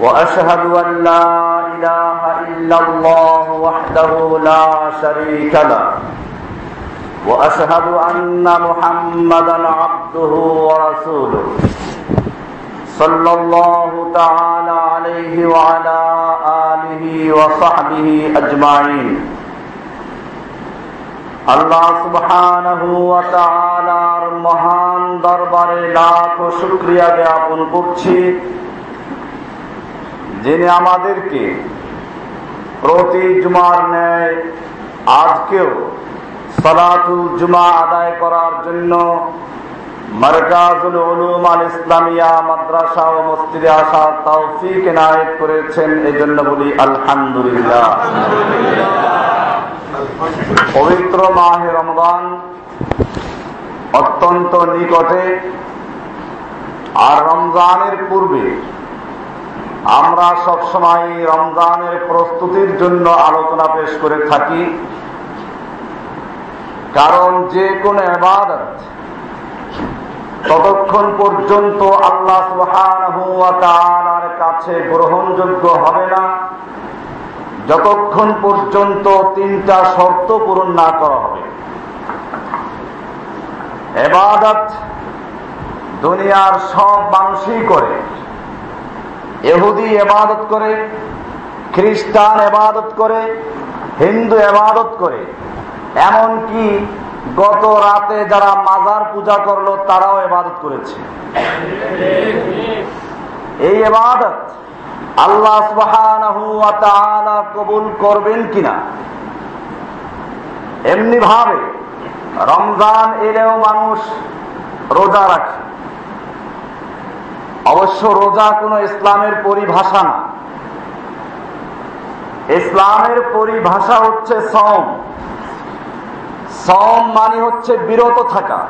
وأشهد أن لا إله إلا الله وحده لا شريك له. وأشهد أن محمد عبده ورسوله. صلى الله تعالى عليه وعلى آله وصحبه أجمعين. اللہ سبحانہ و تعالیٰ مہان دربارے لاکھ شکریہ জ্ঞাপন করছি যিনি আমাদেরকে প্রতি জুমার ন্যায় আজকেও সালাতুল জুমা আদায় করার জন্য আল ইসলামিয়া মাদ্রাসা ও করেছেন, এজন্য আলহামদুলিল্লাহ। পবিত্র মাহে রমদান অত্যন্ত নিকটে, আর রমজানের পূর্বে আমরা সবসময় রমজানের প্রস্তুতির জন্য আলোচনা পেশ করে থাকি। কারণ যে কোনো এবাদত ততক্ষণ পর্যন্ত আল্লাহ সুহার কাছে গ্রহণযোগ্য হবে না। যতক্ষণ পর্যন্ত তিনটা শর্ত পূরণ না করা হবে। এবাদত দুনিয়ার সব মানুষই করে। এহুদি এবাদত করে, খ্রিস্টান এবাদত করে, হিন্দু এবাদত করে। এমনকি গত রাতে যারা মাজার পূজা করল, তারাও এবাদত করেছে। এই এবাদত আল্লাহ কবুল করবেন কিনা? এমনি ভাবে রমজান এলেও মানুষ রোজা রাখে। অবশ্য রোজা কোন ইসলামের পরিভাষা না। ইসলামের পরিভাষা হচ্ছে সম সম মানে হচ্ছে বিরত থাকা।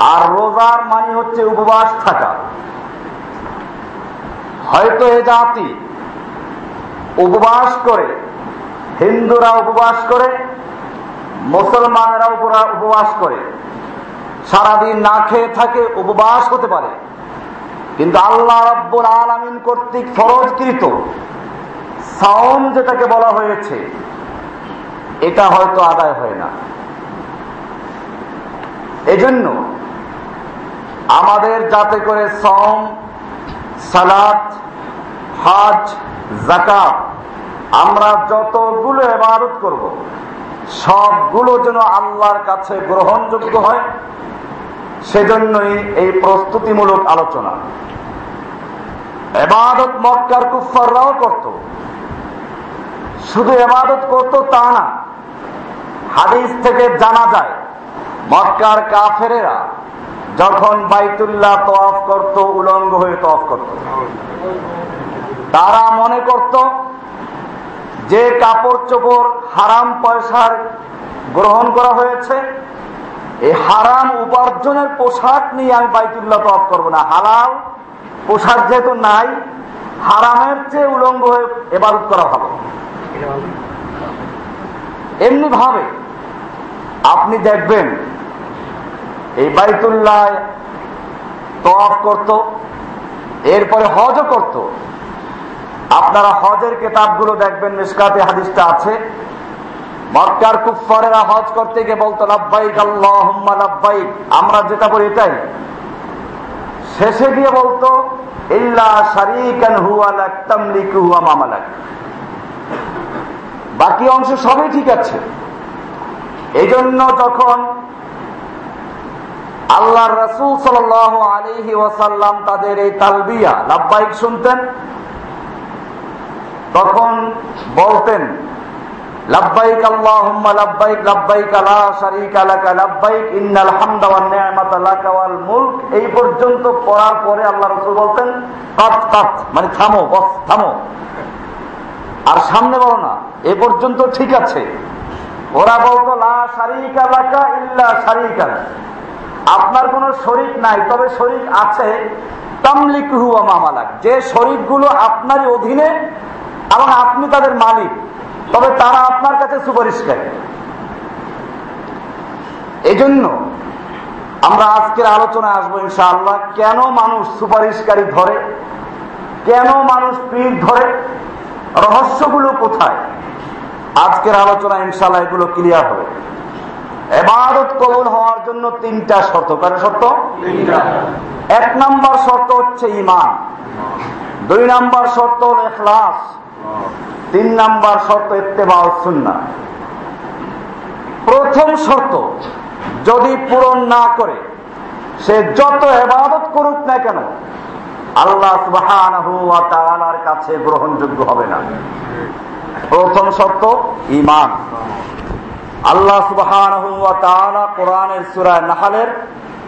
আর রোজার মানে হচ্ছে উপবাস থাকা। হয়তো এ জাতি উপবাস করে, হিন্দুরা উপবাস করে, মুসলমানেরা উপবাস করে, সারাদিন না খেয়ে থাকে, উপবাস হতে পারে। কিন্তু আল্লাহ রব্বুল আলমিন কর্তৃক ফরজকৃত সাওম যেটাকে বলা হয়েছে, এটা হয়তো আদায় হয় না। এজন্য আমাদের যাতে করে সম সালাত, হাজ জাকাত আমরা যতগুলো এবারত করব, সবগুলো যেন আল্লাহর কাছে গ্রহণযোগ্য হয়। সেজন্যই এই প্রস্তুতিমূলক আলোচনা। এবাদত মক্কার কুফাররাও করত। শুধু এবাদত করত তা না, হাদিস থেকে জানা যায়, মক্কার কাফেরেরা যখন বাইতুল্লাহ তফ করত, উলঙ্গ হয়ে তফ করত। তারা মনে করত, যে কাপড় চোপড় হারাম পয়সার গ্রহণ করা হয়েছে এই হারাম উপার্জনের পোশাক নিয়ে আমি বাইতুল্লাহ তফ করব না। হালাল পোশাক যেহেতু নাই, হারামের চেয়ে উলঙ্গ হয়ে এবাদত করা ভালো। এমনি ভাবে আপনি দেখবেন, এই বাইতুল্লাহ তফ করত, এরপরে হজও করত। আপনারা হজের কেতাবগুলো দেখবেন নিষ্কাতে হাদিসটা আছে। মক্কার কুফারেরা হজ করতে গিয়ে বলতো লাভবাইক আল্লাহ লাভবাইক আমরা যেটা বলি এটাই। শেষে গিয়ে বলতো, ইল্লা শারিকান হুয়া লাক তামলিকু হুয়া মামালাক বাকি অংশ সবই ঠিক আছে। এই জন্য যখন আল্লাহ রসুল সাল আলিহি ওয়াসাল্লাম তাদের এই তালবিয়া লাভবাইক শুনতেন, তখন বলতেন শারীকা এই পর্যন্ত পড়ার পরে আল্লাহ বলতেন মানে থামো, বস, থামো। আর সামনে বলো না, এ পর্যন্ত ঠিক আছে। ওরা বলতো, লা শারিকা ইল্লা শারিকা আপনার কোন শরিক নাই, তবে শরিক আছে, তামলিকুহু মামালাক যে আপনারই অধীনে, এবং আপনি তাদের মালিক। তবে তারা আপনার কাছে সুপারিশকারী এই জন্য আমরা আজকের আলোচনায় আসব ইনশাআল্লাহ কেন মানুষ সুপারিশকারী ধরে? কেন মানুষ পীর ধরে? রহস্যগুলো কোথায়? আজকের আলোচনা ইনশাল্লাহ এগুলো ক্লিয়ার হবে। এবাদত কবুল হওয়ার জন্য তিনটা শর্ত। কারণ শর্ত? এক নম্বর শর্ত হচ্ছে ইমান দুই নম্বর শর্ত হল এখলাস তিন নম্বর শর্ত ইত্তেবা সুন্না প্রথম শর্ত, যদি পূরণ না করে, সে যত এবাদত করুক না কেন, আল্লাহ সুবাহ কাছে গ্রহণযোগ্য হবে না। প্রথম শর্ত ইমান আল্লাহ সুবাহ কোরআনের সুরায় নাহালের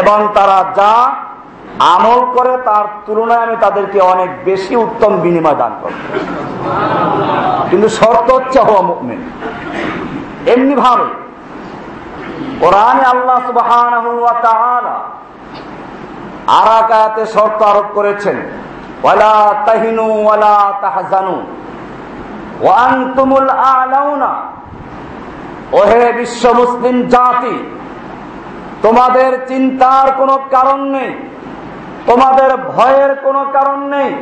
এবং তারা যা আমল করে তার তুলনায় আমি তাদেরকে অনেক বেশি উত্তম বিনিময় দান করব। কিন্তু শর্ত হচ্ছে হওয়া মুকমিন এমনি ভাবে কোরআনে আল্লাহ সুবাহ আরাকাতে শর্ত আরোপ করেছেন, ওয়ালা তাহিনু ওয়ালা তাহজানু ওয়ান্তুমুল আলাউনা, ওহে বিশ্ব মুসলিম জাতি তোমাদের চিন্তার কোনো কারণ নেই। তোমাদের ভয়ের কোনো কারণ নেই।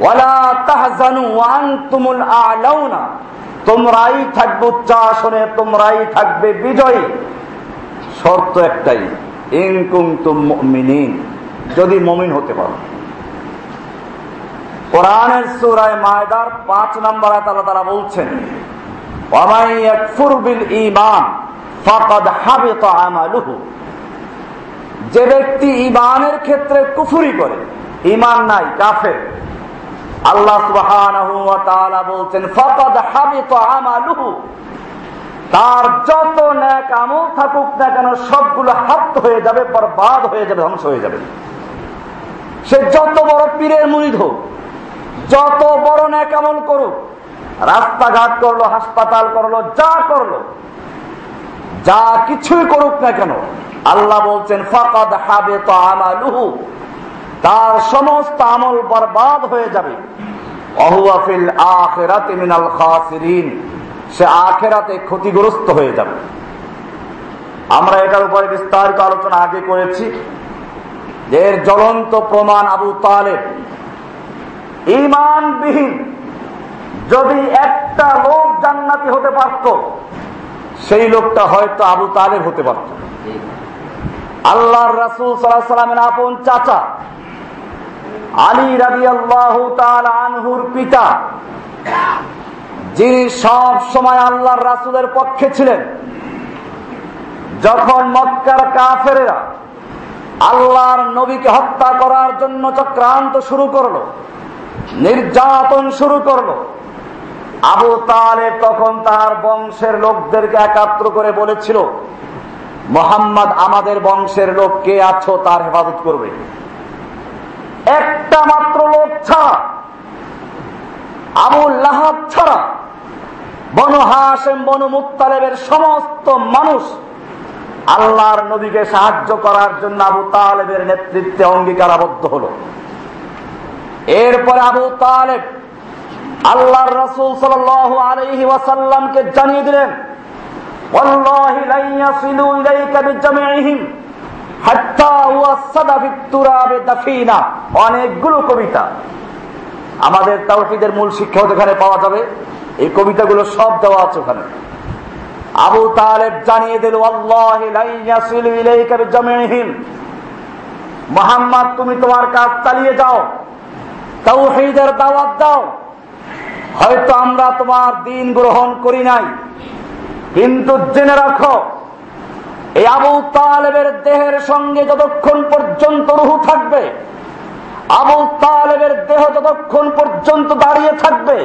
ওয়ালা তাহজানু আলাউনা। তোমরাই থাকবে উচ্চাসনে, তোমরাই থাকবে বিজয়ী। শর্ত একটাই ইনকুম তুম যদি মমিন হতে পারো। কোরআনের সুরায় মায়দার পাঁচ নম্বর তারা তারা বলছেন যে ব্যক্তি ইমানের ক্ষেত্রে কুফুরি করে ইমান নাই, কাফের। আল্লাহ বলছেন, ফকদ হাবিত আমালুহু। তার যত ন্যাক আমল থাকুক না কেন, সবগুলো হাত হয়ে যাবে, বরবাদ হয়ে যাবে, ধ্বংস হয়ে যাবে। সে যত বড় পীরের মুরিদ হোক, যত বড় ন্যাক আমল করুক, রাস্তাঘাট করল, হাসপাতাল করল, যা করল যা কিছুই করুক না কেন, আল্লাহ বলছেন, ফাকাদ হাবে তো আমালুহু তার সমস্ত আমল বরবাদ হয়ে যাবে। অহুয়াফিল আখেরাতে মিনাল খাসিরিন, সে আখেরাতে ক্ষতিগ্রস্ত হয়ে যাবে। আমরা এটার উপরে বিস্তারিত আলোচনা আগে করেছি এর জ্বলন্ত প্রমাণ আবু তালেব। ইমানবিহীন যদি একটা লোক জান্নাতি হতে পারত সেই লোকটা হয়তো আবু তালেব হতে পারত। আল্লাহর রাসুল সাল্লামের আপন চাচা আলী রাবি আল্লাহ আনহুর পিতা, যিনি সব সময় আল্লাহর রাসুলের পক্ষে ছিলেন, যখন মক্কার কাফেরা আল্লাহর নবীকে হত্যা করার জন্য চক্রান্ত শুরু করল, নির্যাতন শুরু করল আবু তালে তখন তার বংশের লোকদেরকে একাত্র করে বলেছিল, মোহাম্মদ, আমাদের বংশের লোক কে আছো তার হেফাজত করবে? একটা মাত্র লোক ছাড়া আবুল লাহাব ছাড়া, বনু হাসেম বনু মুক্তালেবের সমস্ত মানুষ আল্লাহর নবীকে সাহায্য করার জন্য আবু তালেবের নেতৃত্বে অঙ্গীকারাবদ্ধ হলো। এরপরে আবু তালেব আল্লাহর রসুল সাল আলহি ওয়াসাল্লামকে জানিয়ে দিলেন অনেকগুলো কবিতা। আমাদের তাওহিদের মূল শিক্ষা ওখানে পাওয়া যাবে। এই কবিতাগুলো সব দেওয়া আছে ওখানে। আবু তালেব জানিয়ে দিল মোহাম্মদ, তুমি তোমার কাজ চালিয়ে যাও। তাওহিদের দাওয়াত দাও। হয়তো আমরা তোমার দিন গ্রহণ করি নাই। কিন্তু জেনে রাখো, এই আবু তালেবের দেহের সঙ্গে যতক্ষণ পর্যন্ত রুহু থাকবে, আবু তালেবের দেহ যতক্ষণ পর্যন্ত দাঁড়িয়ে থাকবে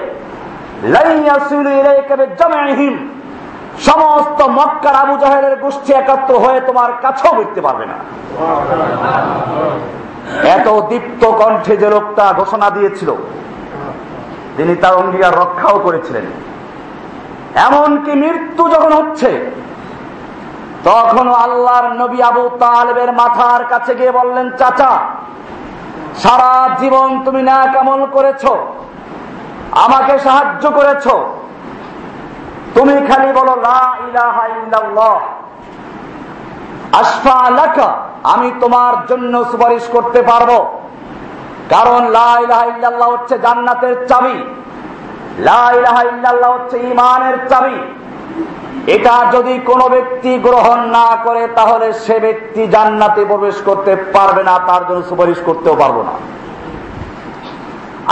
সমস্ত মক্কার আবু জাহেলের গোষ্ঠী একাত্র হয়ে তোমার কাছেও বুঝতে পারবে না। এত দীপ্ত কণ্ঠে যে লোকটা ঘোষণা দিয়েছিল তিনি তার অঙ্গীকার রক্ষাও করেছিলেন। এমনকি মৃত্যু যখন হচ্ছে তখন আল্লাহর নবী আবু তালেবের মাথার কাছে গিয়ে বললেন, চাচা, সারা জীবন তুমি না কেমন করেছ, আমাকে সাহায্য করেছ। তুমি খালি বলো আশফা আমি তোমার জন্য সুপারিশ করতে পারব। কারণ হচ্ছে জান্নাতের চাবি। লাহ হচ্ছে ইমানের চাবি। এটা যদি কোনো ব্যক্তি গ্রহণ না করে, তাহলে সে ব্যক্তি জান্নাতে প্রবেশ করতে পারবে না, তার জন্য সুপারিশ করতেও পারব না।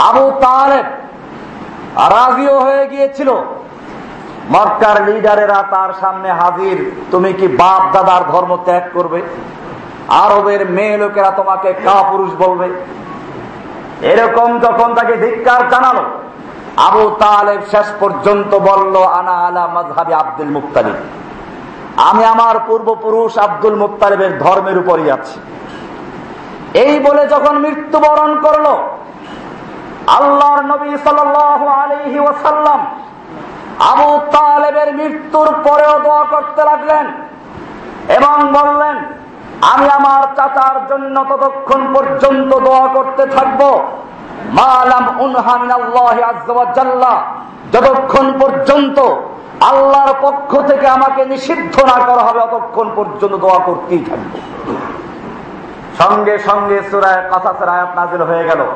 আবু তালেব রাজিও হয়ে গিয়েছিল। মক্কার লিডারেরা তার সামনে হাজির, তুমি কি বাপ দাদার ধর্ম ত্যাগ করবে? আরবের মেয়ে লোকেরা তোমাকে কা পুরুষ বলবে? এরকম যখন তাকে ধিক্কার জানালো, আবু তালেব শেষ পর্যন্ত বলল, আনা আলা মজহাবি আব্দুল মুক্তালিব আমি আমার পূর্বপুরুষ আব্দুল মুক্তালিবের ধর্মের উপরই আছি। এই বলে যখন মৃত্যুবরণ করল, আল্লাহর নবী সাল আলহি ওসাল্লাম আবু তালেবের মৃত্যুর পরেও দোয়া করতে লাগলেন এবং বললেন আমি আমার চাচার জন্য ততক্ষণ পর্যন্ত দোয়া করতে থাকব। মালাম যতক্ষণ পর্যন্ত আল্লাহর পক্ষ থেকে আমাকে নিষিদ্ধ না করা হবে অতক্ষণ পর্যন্ত দোয়া করতেই থাকব। সঙ্গে সঙ্গে সুরায় কাসাসের আয়াত নাজিল হয়ে গেল।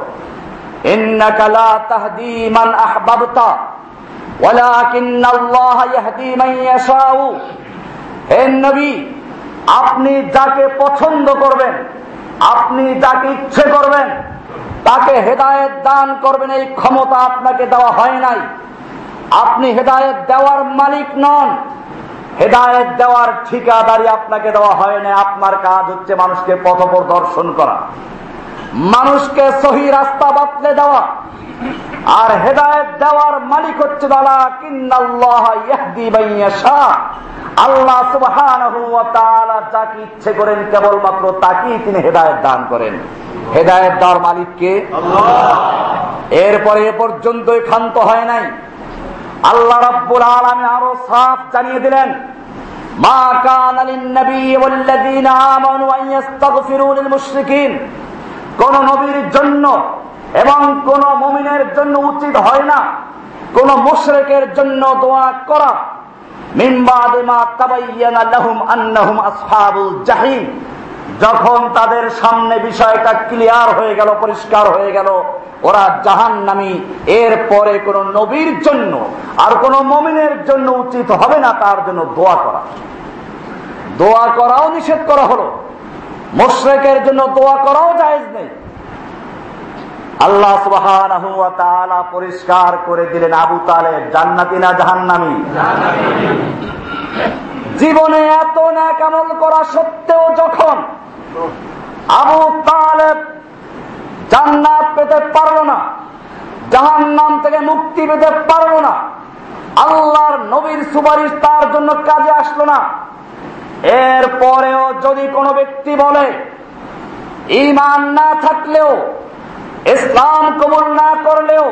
আপনি যাকে পছন্দ করবেন, আপনি যাকে ইচ্ছে করবেন, তাকে হেদায়ত দান করবেন, এই ক্ষমতা আপনাকে দেওয়া হয় নাই। আপনি হেদায়ত দেওয়ার মালিক নন, হেদায়ত দেওয়ার ঠিকাদারি আপনাকে দেওয়া হয় না আপনার কাজ হচ্ছে মানুষকে পথ দর্শন করা। মানুষকে সহি রাস্তা বাতলে দেওয়া। আর হেদায়ত দেওয়ার মালিক হচ্ছে আল্লাহ যাকে ইচ্ছে করেন কেবলমাত্র তাকেই তিনি হেদায়ত দান করেন হেদায়ত দেওয়ার মালিককে এরপরে এ পর্যন্ত ক্ষান্ত হয় নাই আল্লাহ রব্বুল আলমী আরো সাফ জানিয়ে দিলেন মা কান নবী والذين آمنوا أن يستغفروا للمشركين কোন নবীর জন্য এবং কোন মমিনের জন্য উচিত হয় না। কোন মুশরেকের জন্য দোয়া করা। যখন তাদের সামনে বিষয়টা ক্লিয়ার হয়ে গেল, পরিষ্কার হয়ে গেল, ওরা জাহান নামি এর পরে কোন নবীর জন্য আর কোন মমিনের জন্য উচিত হবে না তার জন্য দোয়া করা। দোয়া করাও নিষেধ করা হলো। মোশরেকের জন্য দোয়া করাও জায়েজ নেই। আল্লাহ পরিষ্কার করে দিলেন আবু তালে জান্নাতি না জাহান্নামি? জীবনে এত না কামল করা সত্ত্বেও যখন আবু তালেব জান্নাত পেতে পারল না জাহান নাম থেকে মুক্তি পেতে পারল না, আল্লাহর নবীর সুপারিশ তার জন্য কাজে আসলো না এর পরেও যদি কোনো ব্যক্তি বলে ইমান না থাকলেও ইসলাম কবুল না করলেও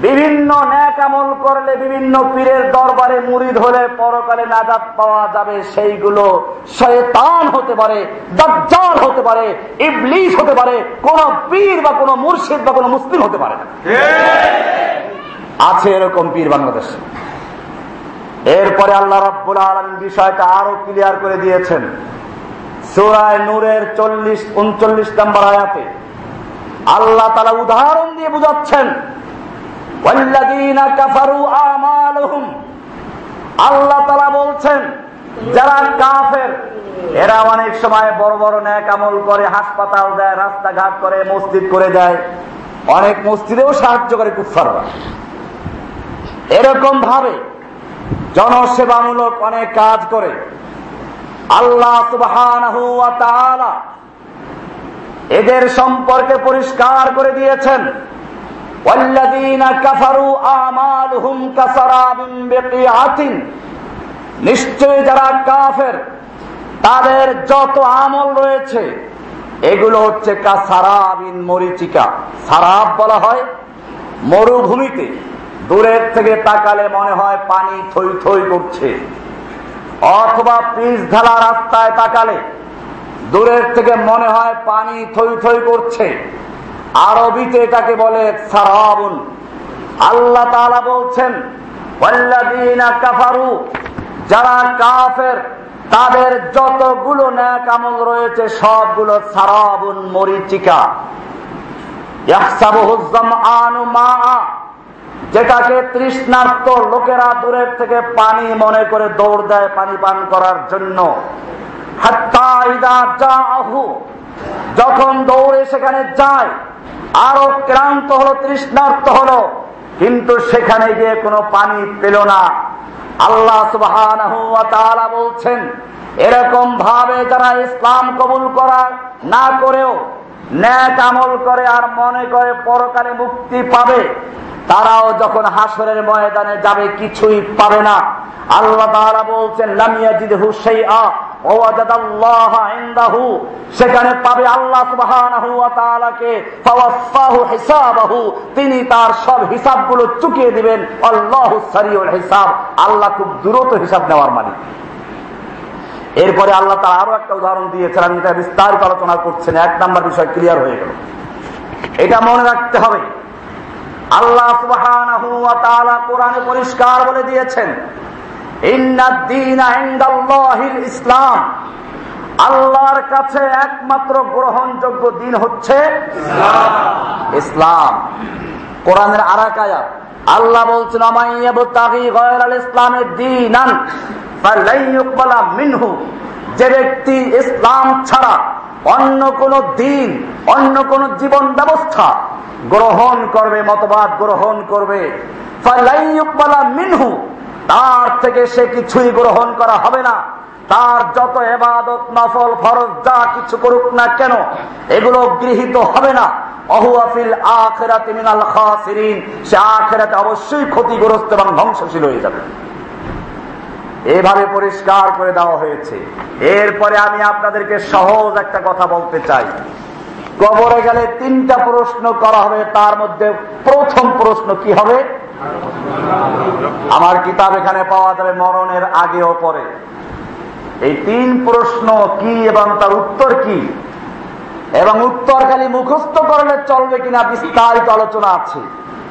বিভিন্ন ন্যাক আমল করলে বিভিন্ন পীরের দরবারে মুড়ি ধরে পরকালে নাজাদ পাওয়া যাবে, সেইগুলো শয়তান হতে পারে, দজ্জাল হতে পারে ইবলিশ হতে পারে, কোন পীর বা কোন মুর্শিদ বা কোন মুসলিম হতে পারে আছে এরকম পীর বাংলাদেশে। এরপরে আল্লাহ রাব্বুল আলম বিষয়টা আরও ক্লিয়ার করে দিয়েছেন। সুরায় নূরের চল্লিশ, উনচল্লিশ নম্বর আয়াতে। আল্লাহ তালা উদাহরণ দিয়ে বুঝাচ্ছেন আল্লাহ তালা বলছেন, যারা কাফের, এরা অনেক সময় বড় বড় ন্যাক আমল করে, হাসপাতাল দেয়, রাস্তাঘাট করে, মসজিদ করে দেয় অনেক মসজিদেও সাহায্য করে কুফাররা এরকম ভাবে জনসেবামূলক অনেক কাজ করে। আল্লাহ তাআলা এদের সম্পর্কে পরিষ্কার করে দিয়েছেন। নিশ্চয় যারা কাফের, তাদের যত আমল রয়েছে, এগুলো হচ্ছে কাসারাবিন মরিচিকা। সারাব বলা হয় মরুভূমিতে। দূরের থেকে তাকালে মনে হয় পানি থই থই করছে। অথবা পিস ঢালা রাস্তায় তাকালে দূরের থেকে মনে হয় পানি থই থই করছে। আরবিতে এটাকে বলে সারাবুন। আল্লাহ তাআলা বলছেন কাফারু যারা কাফের, তাদের যতগুলো ন্যাক আমল রয়েছে, সবগুলো সারাবুন মরিচিকা। যেটাকে তৃষ্ণার্ত লোকেরা দূরের থেকে পানি মনে করে দৌড় দেয় পানি পান করার জন্য। যখন দৌড়ে সেখানে যায়, আরও ক্লান্ত হলো, তৃষ্ণার্ত হলো, কিন্তু সেখানে গিয়ে কোনো পানি পেল না। আল্লাহ সুবাহ বলছেন, এরকম ভাবে যারা ইসলাম কবুল করা না করেও ন্যাক আমল করে আর মনে করে পরকালে মুক্তি পাবে, তারাও যখন হাসরের ময়দানে যাবে, কিছুই পাবে না। আল্লাহ তাআলা বলছেন লামিয়া জিদ হুসাইয়া সেখানে পাবে আল্লাহ তিনি তার সব হিসাবগুলো চুকিয়ে দিবেন, আল্লাহ হিসাব, আল্লাহ খুব দ্রুত হিসাব নেওয়ার মালিক। এরপরে আল্লাহ তার আরও একটা উদাহরণ দিয়েছেন, আমি এটা বিস্তারিত আলোচনা করছেন এক নাম্বার বিষয় ক্লিয়ার হয়ে গেল। এটা মনে রাখতে হবে, আল্লাহ কোরআনে পরিষ্কার বলে দিয়েছেন ইসলাম। আল্লাহর কাছে একমাত্র গ্রহণযোগ্য দিন হচ্ছে ইসলাম। কোরআনের আরাকায়াত আল্লাহ বলছেন ইসলামের দিন মিনহু। যে ব্যক্তি ইসলাম ছাড়া অন্য কোন দিন অন্য কোন জীবন ব্যবস্থা গ্রহণ করবে, মতবাদ গ্রহণ করবে। মিনহু তার থেকে সে কিছুই গ্রহণ করা হবে না। তার যত এবাদত, নফল, ফরজ, যা কিছু করুক না কেন, এগুলো গৃহীত হবে না। অবশ্যই ক্ষতিগ্রস্ত এবং ধ্বংসশীল হয়ে যাবে। এভাবে পরিষ্কার করে দেওয়া হয়েছে। এরপরে আমি আপনাদেরকে সহজ একটা কথা বলতে চাই। কবরে গেলে তিনটা প্রশ্ন করা হবে, তার মধ্যে প্রথম প্রশ্ন কি হবে? আমার কিতাব এখানে পাওয়া যাবে মরণের আগে ও পরে। এই তিন প্রশ্ন কি এবং তার উত্তর কি? এবং উত্তর খালি মুখস্থ করলে চলবে কিনা বিস্তারিত আলোচনা আছে।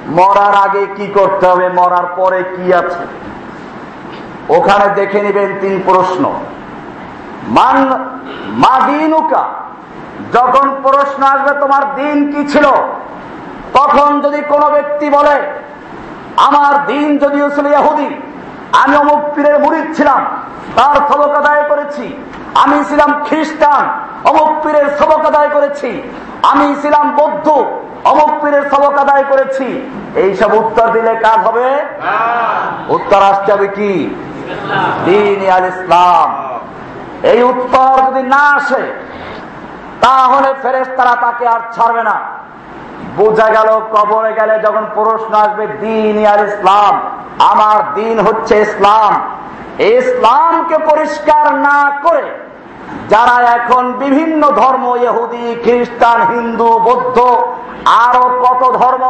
মরার আগে কি করতে হবে, মরার পরে কি আছে? ওখানে দেখে নেবেন তিন প্রশ্ন। মান মাদিনুকা যখন প্রশ্ন আসবে তোমার দিন কি ছিল? তখন যদি কোনো ব্যক্তি বলে আমার দিন যদিও ছিল ইহুদি আমি অমুক পীরের মুড়িদ ছিলাম তার সবক আদায় করেছি। আমি ছিলাম খ্রিস্টান অমুক পীরের সবক আদায় করেছি। আমি ছিলাম বৌদ্ধ অমুক পীরের সবক আদায় করেছি। এইসব উত্তর দিলে কাজ হবে? উত্তর আসতে হবে কি? দিন আল ইসলাম। এই উত্তর যদি না আসে তাহলে ফেরেস তারা তাকে আর ছাড়বে না। বোঝা গেল কবরে গেলে যখন প্রশ্ন আসবে, দিন আর ইসলাম? আমার দিন হচ্ছে ইসলাম। ইসলামকে পরিষ্কার না করে যারা এখন বিভিন্ন ধর্ম, ইহুদি, খ্রিস্টান, হিন্দু, বৌদ্ধ, আরও কত ধর্ম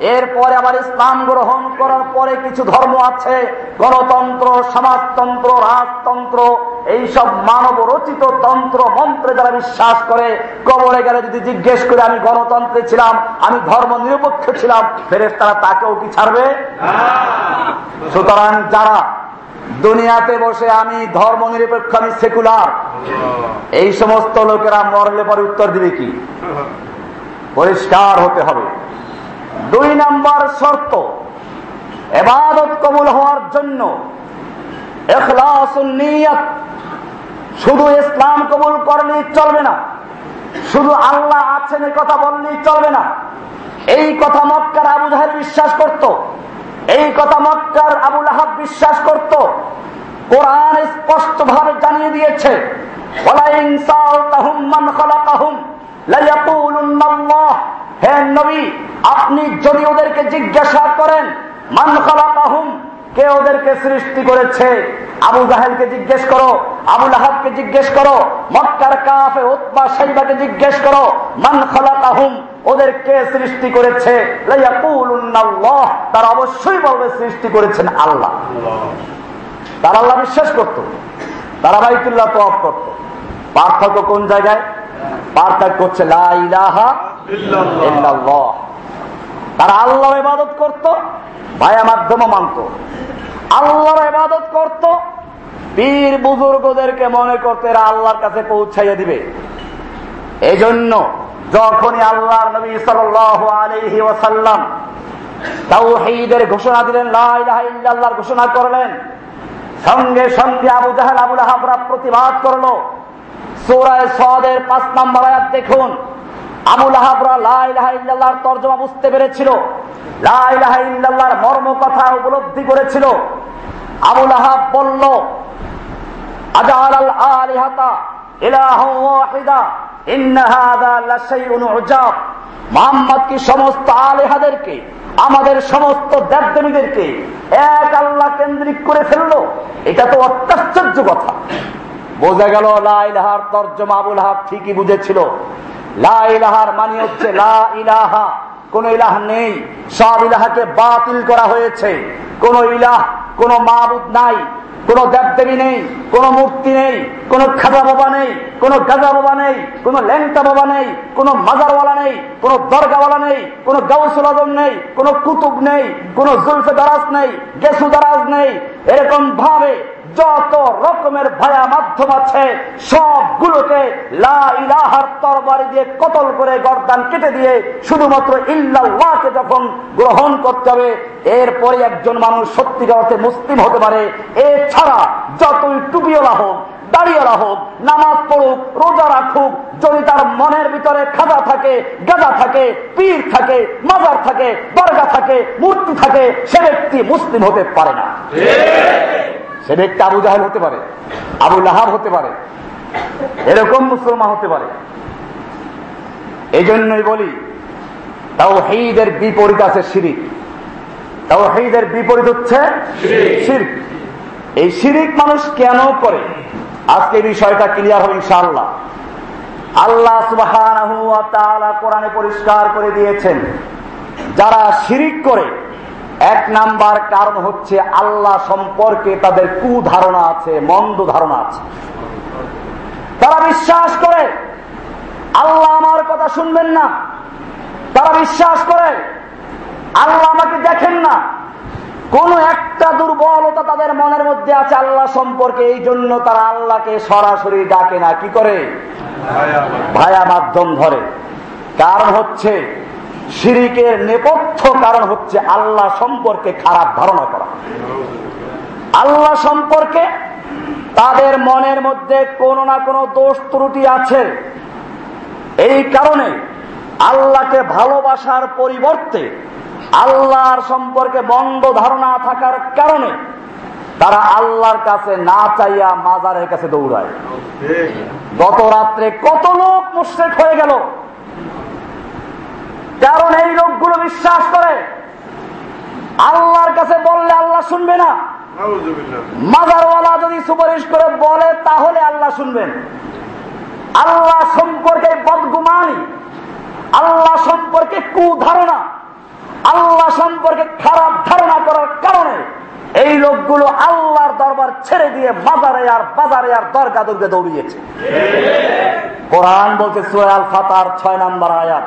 এরপরে আবার ইসলাম গ্রহণ করার পরে কিছু ধর্ম আছে গণতন্ত্র সমাজতন্ত্র রাজতন্ত্র এইসব মানব রচিত তন্ত্র মন্ত্রে যারা বিশ্বাস করে কবরে গেলে যদি জিজ্ঞেস করে আমি গণতন্ত্রে ছিলাম আমি ধর্ম নিরপেক্ষ ছিলাম ফেরেস তারা তাকেও কি ছাড়বে? সুতরাং যারা দুনিয়াতে বসে আমি ধর্ম নিরপেক্ষ আমি সেকুলার এই সমস্ত লোকেরা মরলে পরে উত্তর দিবে কি? পরিষ্কার হতে হবে। দুই নম্বর শর্ত, এবাদত কবুল হওয়ার জন্য শুধু ইসলাম কবুল করলেই চলবে না, শুধু আল্লাহ আছেন কথা বললেই চলবে না। এই কথা মক্কার আবু জাহের বিশ্বাস করত, এই কথা মক্কার আবুল আহাব বিশ্বাস করত। কোরআন স্পষ্ট ভাবে জানিয়ে দিয়েছে হে নবী, আপনি যদি ওদেরকে জিজ্ঞাসা করেন, মান খালাকাহুম? কে ওদেরকে সৃষ্টি করেছে? আবু জাহেলকে জিজ্ঞেস করো আবুল আহাবকে জিজ্ঞেস করো, মক্কার কাফে উৎপা সাইবাকে জিজ্ঞেস করো, মান খালাকাহুম? ওদের কে সৃষ্টি করেছে? তারা অবশ্যই বলবে সৃষ্টি করেছেন আল্লাহ। তারা আল্লাহ বিশ্বাস করত। তারা বাইতুল্লাহ তফ করত। পার্থক্য কোন জায়গায়? পার্থক্য হচ্ছে তারা আল্লাহ ইবাদত করত ভায়া মাধ্যম মানত। আল্লাহর ইবাদত করত, পীর বুজুর্গদেরকে মনে করতে এরা আল্লাহর কাছে পৌঁছাইয়া দিবে। এই জন্য যখনই আল্লাহর নবী সাল আলহি ওসাল্লাম তাওহীদের ঘোষণা দিলেন লাহ ঘোষণা করলেন, সঙ্গে সঙ্গে আবু জাহাল, আবুল আহাবরা প্রতিবাদ করল। সৌরায় সদের পাঁচ নম্বর আয়াত দেখুন। আবুল আহাবরা লাহ তর্জমা বুঝতে পেরেছিল। লাহ মর্ম কথা উপলব্ধি করেছিল। আবুল আহাব বলল আজাল আল আলিহাতা মোহাম্মদ কি সমস্ত আলেহাদেরকে, আমাদের সমস্ত দেবদেবীদেরকে এক আল্লাহ কেন্দ্রিক করে ফেলল? এটা তো অত্যাশ্চর্য কথা। বোঝা গেল লাইলাহার তর্জমা আবুল হাব ঠিকই বুঝেছিল। লাইলাহার মানে হচ্ছে লা ইলাহা। কোন ইলাহ নেই। সব ইলাহাকে বাতিল করা হয়েছে। কোন ইলাহ, কোন মাহবুদ নাই। কোন দেবদেবী নেই, কোন মূর্তি নেই, কোন খাজা বাবা নেই, কোন গাজা বাবা নেই, কোন ল্যাংটা বাবা নেই, কোন মাজারওয়ালা নেই, কোন দরগাওয়ালা নেই, কোন গাউসুল আজম নেই, কোন কুতুব নেই, কোন জুলফে দারাজ নেই, গেসু দারাজ নেই। এরকম ভাবে যত রকমের ভায়া মাধ্যম আছে, সবগুলোকে লাহার তরবারি দিয়ে কতল করে গরদান কেটে দিয়ে শুধুমাত্র ইল্লাহকে যখন গ্রহণ করতে হবে, এরপরে একজন মানুষ সত্যিকার অর্থে মুসলিম হতে পারে। এছাড়া যতই টুপিওলা হোক দাঁড়িয়েলা হোক, নামাজ পড়ুক, রোজা রাখুক, যদি তার মনের ভিতরে খাজা থাকে, গাজা থাকে, পীর থাকে, মাজার থাকে, দরগা থাকে, মূর্তি থাকে, সে ব্যক্তি মুসলিম হতে পারে না। সে ব্যক্তি আবু জাহেল হতে পারে আবু লাহাব হতে পারে এরকম মুসলমান হতে পারে। এই জন্যই বলি তাও হেইদের বিপরীত আছে শিরিক। তাও হেইদের বিপরীত হচ্ছে শির্ক। এই শিরিক মানুষ কেন করে? আজকে বিষয়টা ক্লিয়ার হবে ইনশাআল্লাহ। আল্লাহ সুবাহ কোরআনে পরিষ্কার করে দিয়েছেন যারা শিরিক করে এক নাম্বার কারণ হচ্ছে আল্লাহ সম্পর্কে তাদের কু ধারণা আছে, মন্দ ধারণা আছে। তারা বিশ্বাস করে, আল্লাহ আমার কথা শুনবেন না। তারা বিশ্বাস করে, আল্লাহ আমাকে দেখেন না। কোন একটা দুর্বলতা তাদের মনের মধ্যে আছে, আল্লাহ সম্পর্কে এই জন্য তারা আল্লাহকে সরাসরি ডাকে না। কি করে? ভায়া মাধ্যম ধরে। কারণ হচ্ছে শিরিকের নেপথ্য কারণ হচ্ছে আল্লাহ সম্পর্কে খারাপ ধারণা করা। আল্লাহ সম্পর্কে তাদের মনের মধ্যে কোনো না কোনো দোষ ত্রুটি আছে। এই কারণে আল্লাহকে ভালোবাসার পরিবর্তে আল্লাহর সম্পর্কে বন্ধ ধারণা থাকার কারণে তারা আল্লাহর কাছে না চাইয়া মাজারের কাছে দৌড়ায়। গত রাত্রে কত লোক মুশ্রেক হয়ে গেল। কারণ এই লোকগুলো বিশ্বাস করে। আল্লাহর কাছে বললে আল্লাহ শুনবে না। মাজারওয়ালা যদি সুপারিশ করে বলে তাহলে আল্লাহ শুনবেন। আল্লাহ সম্পর্কে বদগুমানি আল্লাহ সম্পর্কে কুধারণা আল্লাহ সম্পর্কে খারাপ ধারণা করার কারণে এই লোকগুলো আল্লাহর দরবার ছেড়ে দিয়ে বাজারে আর বাজারে আর দরগা দুর্গে দৌড়িয়েছে। কোরআন বলছে সোয়াল ফাতার ছয় নম্বর আয়াত।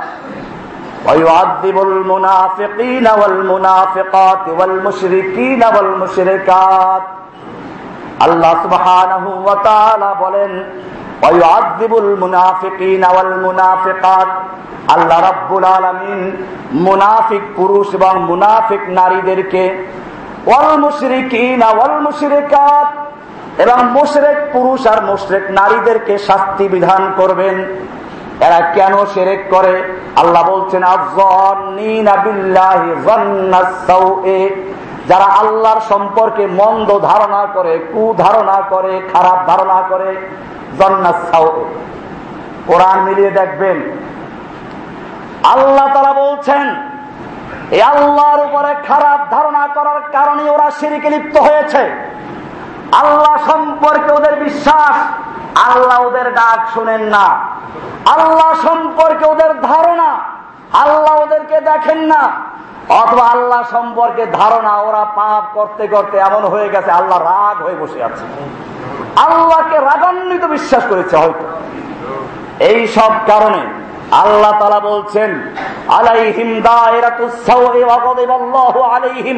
ويعذب المنافقين والمنافقات والمشركين والمشركات আল্লাহ সুবহানাহু ওয়া তাআলা বলেন ওয়ায়ুআযিবুল মুনাফিকিনা ওয়াল মুনাফিকাত আল্লাহ রাব্বুল আলামিন মুনাফিক পুরুষ এবং মুনাফিক নারীদেরকে ওয়াল মুশরিকিনা ওয়াল মুশরিকাত এবং মুশরিক পুরুষ আর মুশরিক নারীদেরকে শাস্তি বিধান করবেন এরা কেন সেরেক করে? আল্লাহ বলছেন যারা আল্লাহর সম্পর্কে মন্দ ধারণা করে, কুধারণা করে, খারাপ ধারণা করে কোরআন মিলিয়ে দেখবেন, আল্লাহ তারা বলছেন এই আল্লাহর উপরে খারাপ ধারণা করার কারণে ওরা সিঁড়িকে লিপ্ত হয়েছে। আল্লাহ সম্পর্কে ওদের বিশ্বাস আল্লাহ ওদের ডাক শুনেন না। আল্লাহ সম্পর্কে ওদের ধারণা, আল্লাহ ওদেরকে দেখেন না। অথবা আল্লাহ সম্পর্কে ধারণা, ওরা পাপ করতে করতে এমন হয়ে গেছে, আল্লাহ রাগ হয়ে বসে আছে। আল্লাহকে রাগান্বিত বিশ্বাস করেছে হয়তো। এই সব কারণে আল্লাহ তালা বলছেন, আলাইহিম আলাইহিম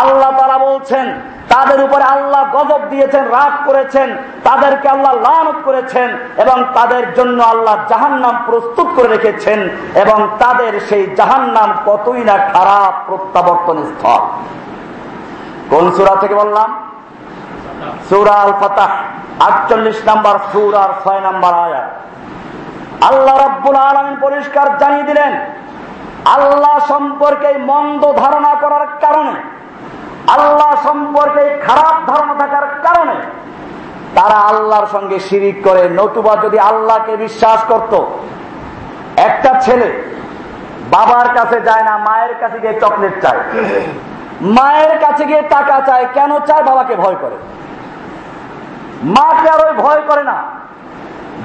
আল্লাহ তারা বলছেন, তাদের উপরে আল্লাহ গজব দিয়েছেন, রাগ করেছেন, তাদেরকে আল্লাহ লানত করেছেন এবং তাদের জন্য আল্লাহ জাহান্নাম প্রস্তুত করে রেখেছেন এবং তাদের সেই জাহান্নাম কতই না খারাপ প্রত্যাবর্তন স্থল কোন সুরা থেকে বললাম? সুরা আল ফাতাহ আটচল্লিশ নাম্বার সুর আর ছয় নাম্বার আয়াত। আল্লাহ রব্বুল আলম পরিষ্কার জানিয়ে দিলেন, আল্লাহ সম্পর্কে মন্দ ধারণা করার কারণে আল্লাহ সম্পর্কে খারাপ ধারণা থাকার কারণে তারা আল্লাহর সঙ্গে শিরিক করে, নতুবা যদি আল্লাহকে বিশ্বাস করত। একটা ছেলে বাবার কাছে যায় না, মায়ের কাছে গিয়ে চকলেট চায়। মায়ের কাছে গিয়ে টাকা চায়, কেন চায়? বাবাকে ভয় করে। মাকে আর ওই ভয় করে না।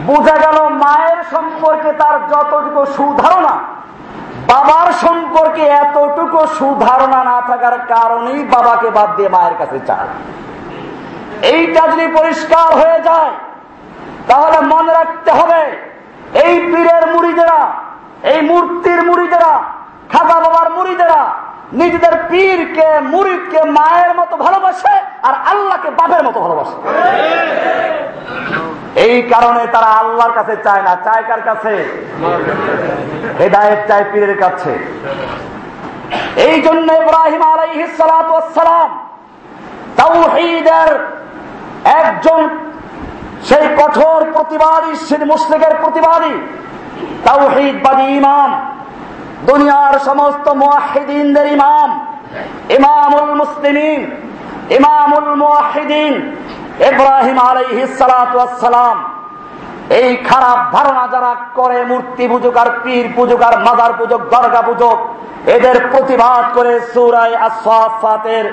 বোঝা গেল মায়ের সম্পর্কে তার যতটুকু সুধারণা বাবার সম্পর্কে এতটুকু সুধারণা না থাকার কারণেই বাবাকে বাদ দিয়ে মায়ের কাছে চায়। এইটা যদি পরিষ্কার হয়ে যায়, তাহলে মনে রাখতে হবে, এই পীরের মুড়িদেরা, এই মূর্তির মুড়িদেরা, খাজা বাবার মুড়িদেরা নিজেদের পীরকে মুরিদকে মায়ের মতো ভালোবাসে আর আল্লাহকে বাপের মতো ভালোবাসে। এই কারণে তারা আল্লাহর কাছে চায় না। চায় কার কাছে? চায় পীরের কাছে। এই জন্য ইব্রাহিম আলাইহিসালাম তাওহীদের একজন সেই কঠোর প্রতিবাদী, সেই মুসলিকের প্রতিবাদী তাওহীদবাদী ইমাম দুনিয়ার সমস্ত মুহিদিনদের ইমাম, ইমামুল মুসলিমিন, ইমামুল মুহিদিন ইব্রাহিম আলাইহিসালাম এই খারাপ ধারণা যারা করে, মূর্তি পুজোক আর পীর পুজোক আর মাদার পুজোক, দরগা পুজোক, এদের প্রতিবাদ করে সুরায় আসাফাতের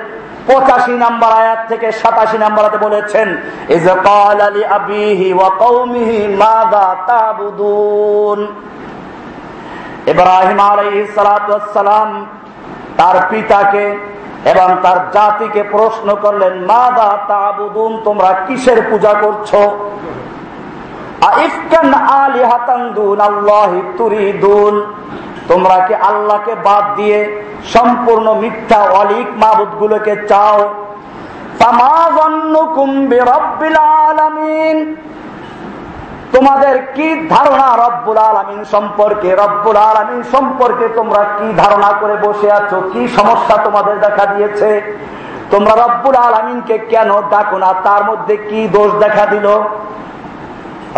পঁচাশি নাম্বার আয়াত থেকে সাতাশি নাম্বার বলেছেন ইব্রাহিম আলাইসালাম তার পিতাকে এবং তার জাতিকে প্রশ্ন করলেন, মাদা তাবুদুন তোমরা কিসের পূজা করছ? তোমরা কি আল্লাহকে বাদ দিয়ে সম্পূর্ণ মিথ্যা অলিক মাবুদ গুলোকে চাও তোমাদের কি ধারণা রব্বুল আলমিন সম্পর্কে? রব্বুল আলমিন সম্পর্কে তোমরা কি ধারণা করে বসে আছো? কি সমস্যা তোমাদের দেখা দিয়েছে? তোমরা রব্বুল আলমিনকে কেন ডাকো না? তার মধ্যে কি দোষ দেখা দিল?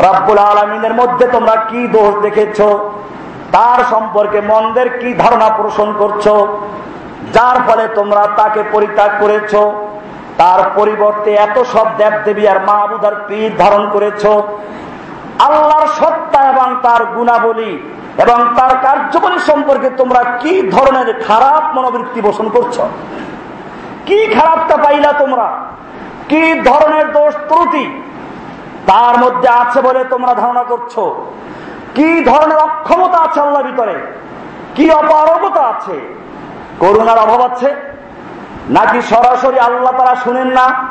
রব্বুল আলমিনের মধ্যে তোমরা কি দোষ দেখেছ? তার সম্পর্কে মন্দের কি ধারণা পোষণ করছ? যার ফলে তোমরা তাকে পরিত্যাগ করেছ? তার পরিবর্তে এত সব দেব দেবী আর মাহবুদার পীর ধারণ করেছ? আল্লাহর সত্তা এবং তার গুণাবলী এবং তার কার্যকরী সম্পর্কে তোমরা কি ধরনের খারাপ মনোবৃত্তি পোষণ করছ? কি খারাপটা পাইলা তোমরা? কি ধরনের দোষ ত্রুটি? তার মধ্যে আছে বলে তোমরা ধারণা করছ। কি ধরনের অক্ষমতা আছে আল্লাহ ভিতরে? কি অপারগতা আছে? করুণার অভাব আছে? নাকি সরাসরি আল্লাহ তারা শুনেন না?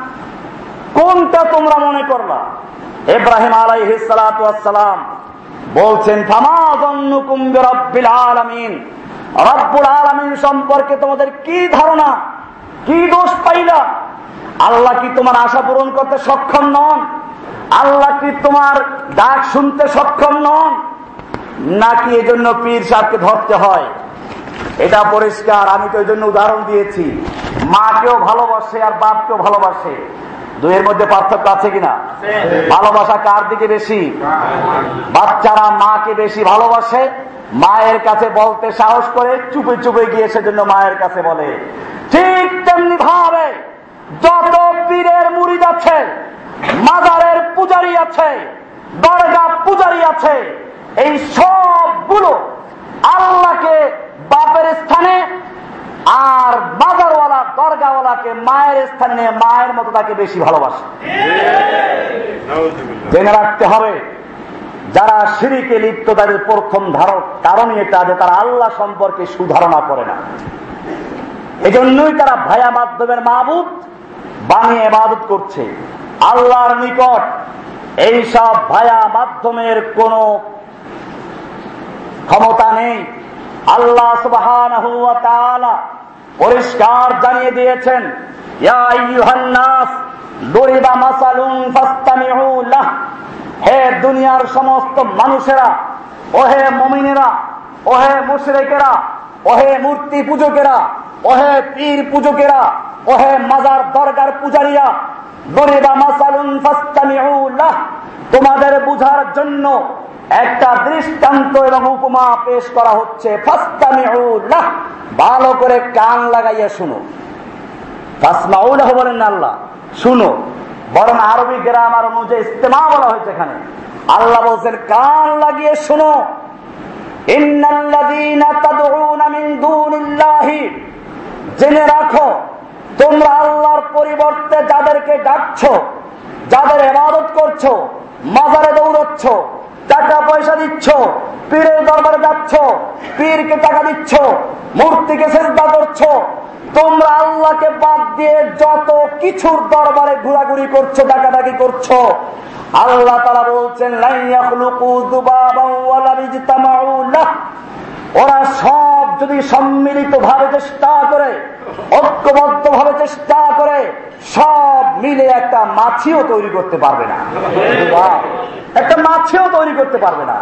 কোনটা তোমরা মনে করলা? এব্রাহিম আলাইহিসালাম বলছেন আলামিন। রব্বুল আলমিন সম্পর্কে তোমাদের কি ধারণা? কি দোষ পাইলা? আল্লাহ কি তোমার আশা পূরণ করতে সক্ষম নন? আল্লাহ কি তোমার ডাক শুনতে সক্ষম নন? নাকি এজন্য পীর সাহেবকে ধরতে হয়? এটা পরিষ্কার, আমি তো এই জন্য উদাহরণ দিয়েছি। মাকেও ভালোবাসে আর বাপকেও ভালোবাসে। দুইয়ের মধ্যে পার্থক্য আছে কিনা? ভালোবাসা কার দিকে বেশি? বাচ্চারা মাকে বেশি ভালোবাসে, মায়ের কাছে বলতে সাহস করে, চুপে চুপে গিয়ে সেজন্য মায়ের কাছে বলে। ঠিক তেমনি ভাবে যত পীরের মুড়িদ আছে, মাজারের পূজারি আছে, দরগা পূজারি আছে, এই সবগুলো আল্লাহকে বাপের স্থানে আর বাজারওয়ালা, দরগাওয়ালাকে মায়ের স্থানে নিয়ে মায়ের মতো তাকে বেশি ভালোবাসে। জেনে রাখতে হবে, যারা সিঁড়িকে লিপ্ত, তাদের প্রথম ধারক কারণই এটা যে তারা আল্লাহ সম্পর্কে সুধারণা করে না। এজন্যই তারা ভায়া মাধ্যমের মাহবুদ বানিয়ে ইবাদত করছে। আল্লাহর নিকট এই সব ভায়া মাধ্যমের কোন ক্ষমতা নেই। আল্লাহ সুবহান পরিষ্কার জানিয়ে দিয়েছেন হে দুনিয়ার সমস্ত মানুষেরা, ওহে মমিনেরা, ওহে মুশরেকেরা, ওহে মূর্তি পূজকেরা, ওহে পীর পূজকেরা, ওহে মাজার দরগার পূজারিয়া তোমাদের বুঝার জন্য একটা দৃষ্টান্ত এবং উপমা পেশ করা হচ্ছে ভালো করে কান লাগাইয়া শুনো। বলেন আল্লাহ, শুনো। বরং আরবি গ্রামার অনুযায়ী ইস্তেমা বলা হয়েছে এখানে। আল্লাহ বলছেন, কান লাগিয়ে শুনো। জেনে রাখো, তোমরা আল্লাহর পরিবর্তে যাদেরকে ডাকছ, যাদের এবাদত করছ, মাজারে দৌড়চ্ছ টাকা পয়সা দিচ্ছ, পীরের দরবারে যাচ্ছ, পীরকে টাকা দিচ্ছ, মূর্তিকে চেষ্টা করছ, তোমরা আল্লাহকে বাদ দিয়ে যত কিছুর দরবারে ঘোরাঘুরি করছ, ডাকাডাকি করছ, আল্লাহ তারা বলছেন ওরা সব যদি সম্মিলিত ভাবে চেষ্টা করে ঐক্যবদ্ধ ভাবে চেষ্টা করে, সব মিলে একটা মাছিও তৈরি করতে পারবে না। একটা মাছিও তৈরি করতে পারবে না।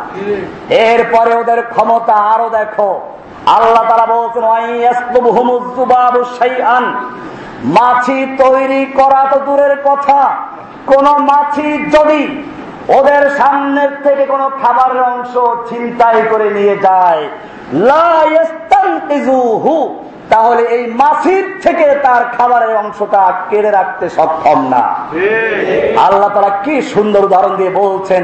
এরপরে ওদের ক্ষমতা আরও দেখো। আল্লাহ তারা বলছেন মাছি তৈরি করা তো দূরের কথা। কোন মাছি যদি ওদের সামনের থেকে কোনো খাবারের অংশ ছিনতাই করে নিয়ে যায় তাহলে এই মাছির থেকে তার খাবারের অংশটা কেড়ে রাখতে সক্ষম না। আল্লাহ তারা কি সুন্দর উদাহরণ দিয়ে বলছেন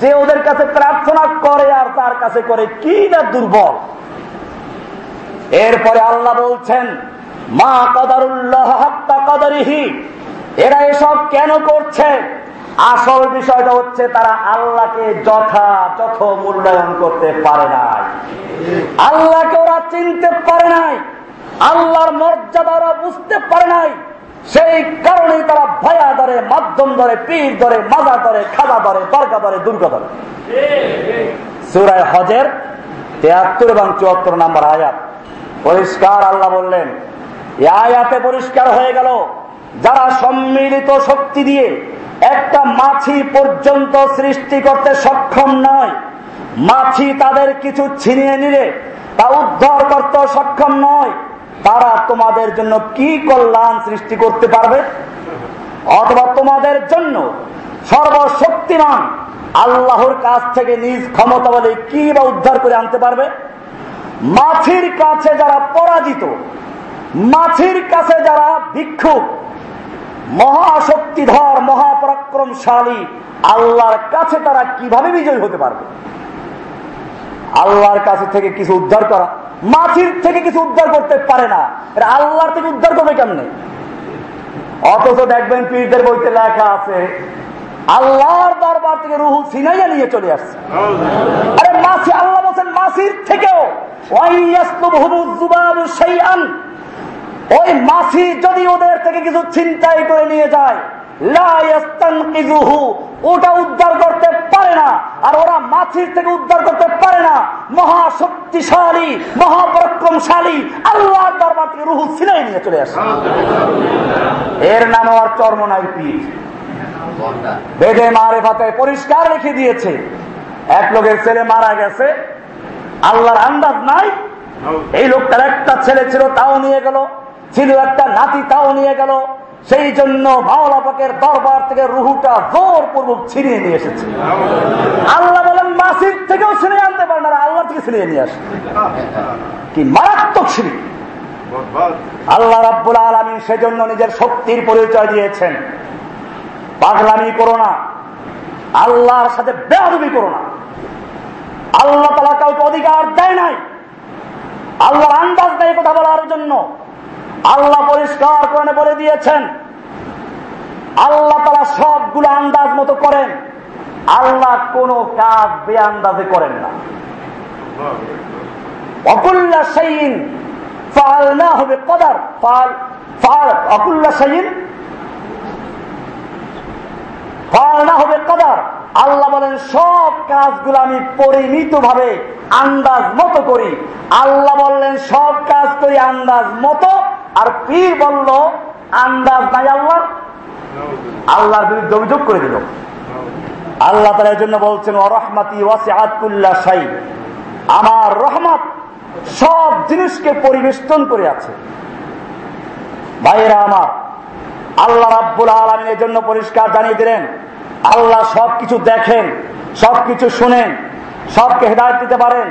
যে ওদের কাছে প্রার্থনা করে আর তার কাছে করে কি না দুর্বল। এরপরে আল্লাহ বলছেন মা কদারুল্লাহ কদারিহি এরা এসব কেন করছে? আসল বিষয়টা হচ্ছে তারা আল্লাহকে যথাযথ মূল্যায়ন করতে পারে নাই। আল্লাহকে ওরা চিনতে পারে নাই। আল্লাহর মর্যাদা ওরা বুঝতে পারে নাই। সেই কারণেই তারা ভয়া ধরে, মাধ্যম ধরে, পীর ধরে মাজা ধরে খাদা ধরে, দরগা ধরে, দুর্গা ধরে। সুরায় হজের তেহাত্তর এবং চুয়াত্তর নাম্বার আয়াত। পরিষ্কার আল্লাহ বললেন, এই আয়াতে পরিষ্কার হয়ে গেল, যারা সম্মিলিত শক্তি দিয়ে একটা মাছি পর্যন্ত সৃষ্টি করতে সক্ষম নয়। মাছি তাদের কিছু ছিনিয়ে নিলে তা উদ্ধার করতে সক্ষম নয়। তারা তোমাদের জন্য কি কল্যাণ সৃষ্টি করতে পারবে? অথবা তোমাদের জন্য সর্বশক্তিমান আল্লাহর কাছ থেকে নিজ ক্ষমতা বলে কি বা উদ্ধার করে আনতে পারবে? মাছির কাছে যারা পরাজিত, মাছির কাছে যারা ভিক্ষুক মহাশক্তিধর, মহাপরাক্রমশালী, আল্লাহর কাছে তারা কীভাবে বিজয় হতে পারবে? আল্লাহর কাছে থেকে কিছু উদ্ধার করা মাছির থেকে কিছু উদ্ধার করতে পারে না। আল্লাহর থেকে উদ্ধার করবে কেমনে? অথচ দেখবেন পীরদের বইতে লেখা আছে, আল্লাহর দরবার থেকে রুহু সিনাইয়া নিয়ে চলে আসছে। আরে মাছি আল্লাহ বলছেন মাছির থেকেও ওই মাছি যদি ওদের থেকে কিছু চিন্তাই করে নিয়ে যায় ওটা উদ্ধার করতে পারে না। আর ওরা মাছির থেকে উদ্ধার করতে পারে না। মহাশক্তিশালী, মহাপরাক্রমশালী, আল্লাহর দরবার থেকে রুহু ছিনাই নিয়ে চলে আসে। এর নাম আর চর্মনাই পীর। বেদে মারে ফাতে পরিষ্কার রেখে দিয়েছে, এক লোকের ছেলে মারা গেছে, আল্লাহর আন্দাজ নাই, এই লোকটার একটা ছেলে ছিল, তাও নিয়ে গেল। ছিল একটা নাতি, তাও নিয়ে গেল। সেই জন্য মাওলা পাকের দরবার থেকে রুহুটা জোর পূর্বক ছিনিয়ে নিয়ে এসেছে। আল্লাহ বলেন, মাসির থেকেও ছিনিয়ে আনতে পারে না আল্লাহ থেকে ছিনিয়ে নিয়ে আসে। কি মারাত্মক সিঁড়ি আল্লাহ রাব্বুল আলমী সেজন্য নিজের শক্তির পরিচয় দিয়েছেন। পাগলামি করো না। আল্লাহর সাথে বেয়াদবি করো না। আল্লাহ তালা কাউকে অধিকার দেয় নাই। আল্লাহর আন্দাজ নেই কথা বলার জন্য। আল্লাহ পরিষ্কার করে বলে দিয়েছেন, আল্লাহ তারা সবগুলো আন্দাজ মতো করেন, আল্লাহ কোন কাজ বে আন্দাজে করেন না। অকুল্লা সেইন ফাল না হবে কদার ফাল ফাল অকুল্লা সেইন ফল না হবে কদার আল্লাহ বলেন, সব কাজগুলো আমি পরিমিত ভাবে আন্দাজ মতো করি। আল্লাহ বললেন, সব কাজ করি আন্দাজ মতো আর পীর বলল, আন্দাজ নাই আল্লাহ। আল্লাহর বিরুদ্ধে অভিযোগ করে দিল। আল্লাহ তালা জন্য বলছেন অরহমাতি ওয়াসিআতুল্লাহ সাই আমার রহমত সব জিনিসকে পরিবেষ্টন করে আছে। ভাইরা আমার, আল্লাহ রাব্বুল আলমিনের জন্য পরিষ্কার জানিয়ে দিলেন, আল্লাহ সবকিছু দেখেন, সবকিছু শুনেন, সবকে হেদায়ত দিতে পারেন,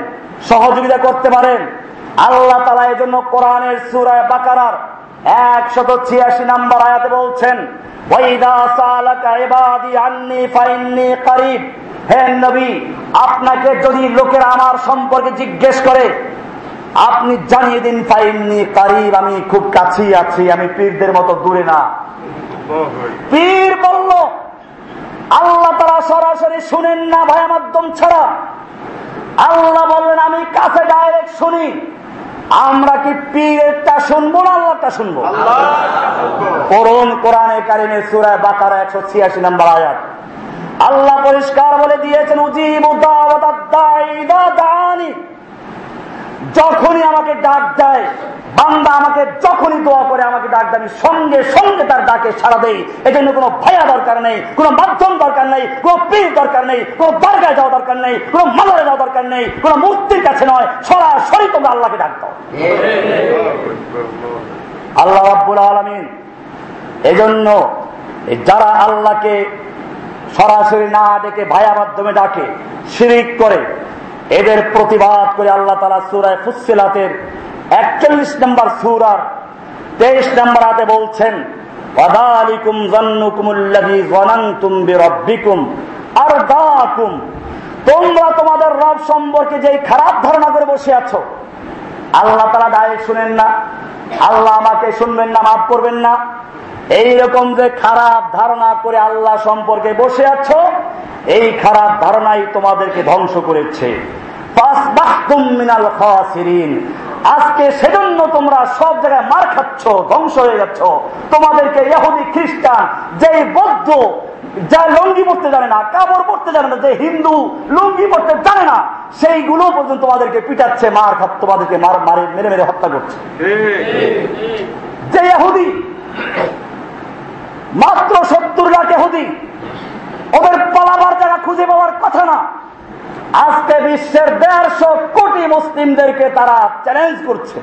সহযোগিতা করতে পারেন আল্লাহ তালা এই জন্য কোরআনের সুরায় বাকারার একশত ছিয়াশি নাম্বার আয়াতে বলছেন আপনাকে যদি লোকের আমার সম্পর্কে জিজ্ঞেস করে, আপনি জানিয়ে দিন ফাইননি কারিব, আমি খুব কাছেই আছি, আমি পীরদের মতো দূরে না। পীর বলল, আল্লাহ তারা সরাসরি শুনেন না ভায়া মাধ্যম ছাড়া। আল্লাহ বললেন, আমি কাছে ডাইরেক্ট শুনি। আমরা কি পীরেরটা শুনব না আল্লাহটা শুনব? করুন কোরআনে কারিমে সুরায় বাকারা একশো ছিয়াশি নম্বর আয়াত। আল্লাহ পরিষ্কার বলে দিয়েছেন যখনই আমাকে ডাক দেয় বান্দা আমাকে যখনই দোয়া করে, আমাকে ডাক দেয় সঙ্গে সঙ্গে তার ডাকে সারা দেই। এই জন্য কোনো ভাইয়া দরকার নেই, কোনো মাধ্যম দরকার নেই, কোনো পীর দরকার নেই, কোনো দরগায় যাওয়া দরকার নেই, কোনো মালারে যাওয়া দরকার নেই, কোনো মূর্তির কাছে নয়, সরাসরি তোমরা আল্লাহকে ডাক দাও। আল্লাহ রাব্বুল আলমিন এজন্য যারা আল্লাহকে সরাসরি না ডেকে ভাইয়া মাধ্যমে ডাকে, শিরিক করে, এদের প্রতিবাদ করে আল্লাহ তালা সুরায় ফুসিলাতের একচল্লিশ নম্বর সুরার তেইশ নম্বর হাতে বলছেন তোমরা তোমাদের রব সম্পর্কে যে খারাপ ধারণা করে বসে আছো, আল্লাহ তারা ডাইরেক্ট শুনেন না, আল্লাহ আমাকে শুনবেন না, মাফ করবেন না। এইরকম যে খারাপ ধারণা করে আল্লাহ সম্পর্কে বসে আছো, এই খারাপ ধারণাই তোমাদেরকে ধ্বংস করেছে। আজকে সেজন্য তোমরা সব জায়গায় মার খাচ্ছ, ধ্বংস হয়ে যাচ্ছ। তোমাদেরকে ইহুদি, খ্রিস্টান যে বৌদ্ধ, যা লঙ্গি পড়তে জানে না, কাপড় পড়তে জানে না, যে হিন্দু লুঙ্গি পড়তে জানে না, সেইগুলো পর্যন্ত তোমাদেরকে পিটাচ্ছে, মার খাত তোমাদেরকে মার, মারে, মেরে মেরে হত্যা করছে। যে ইহুদি, মাত্র সত্তর লাখ এহুদি ওদের পালাবার জায়গা খুঁজে পাওয়ার কথা না আজকে বিশ্বের দেড়শো কোটি মুসলিমদেরকে তারা চ্যালেঞ্জ করছে।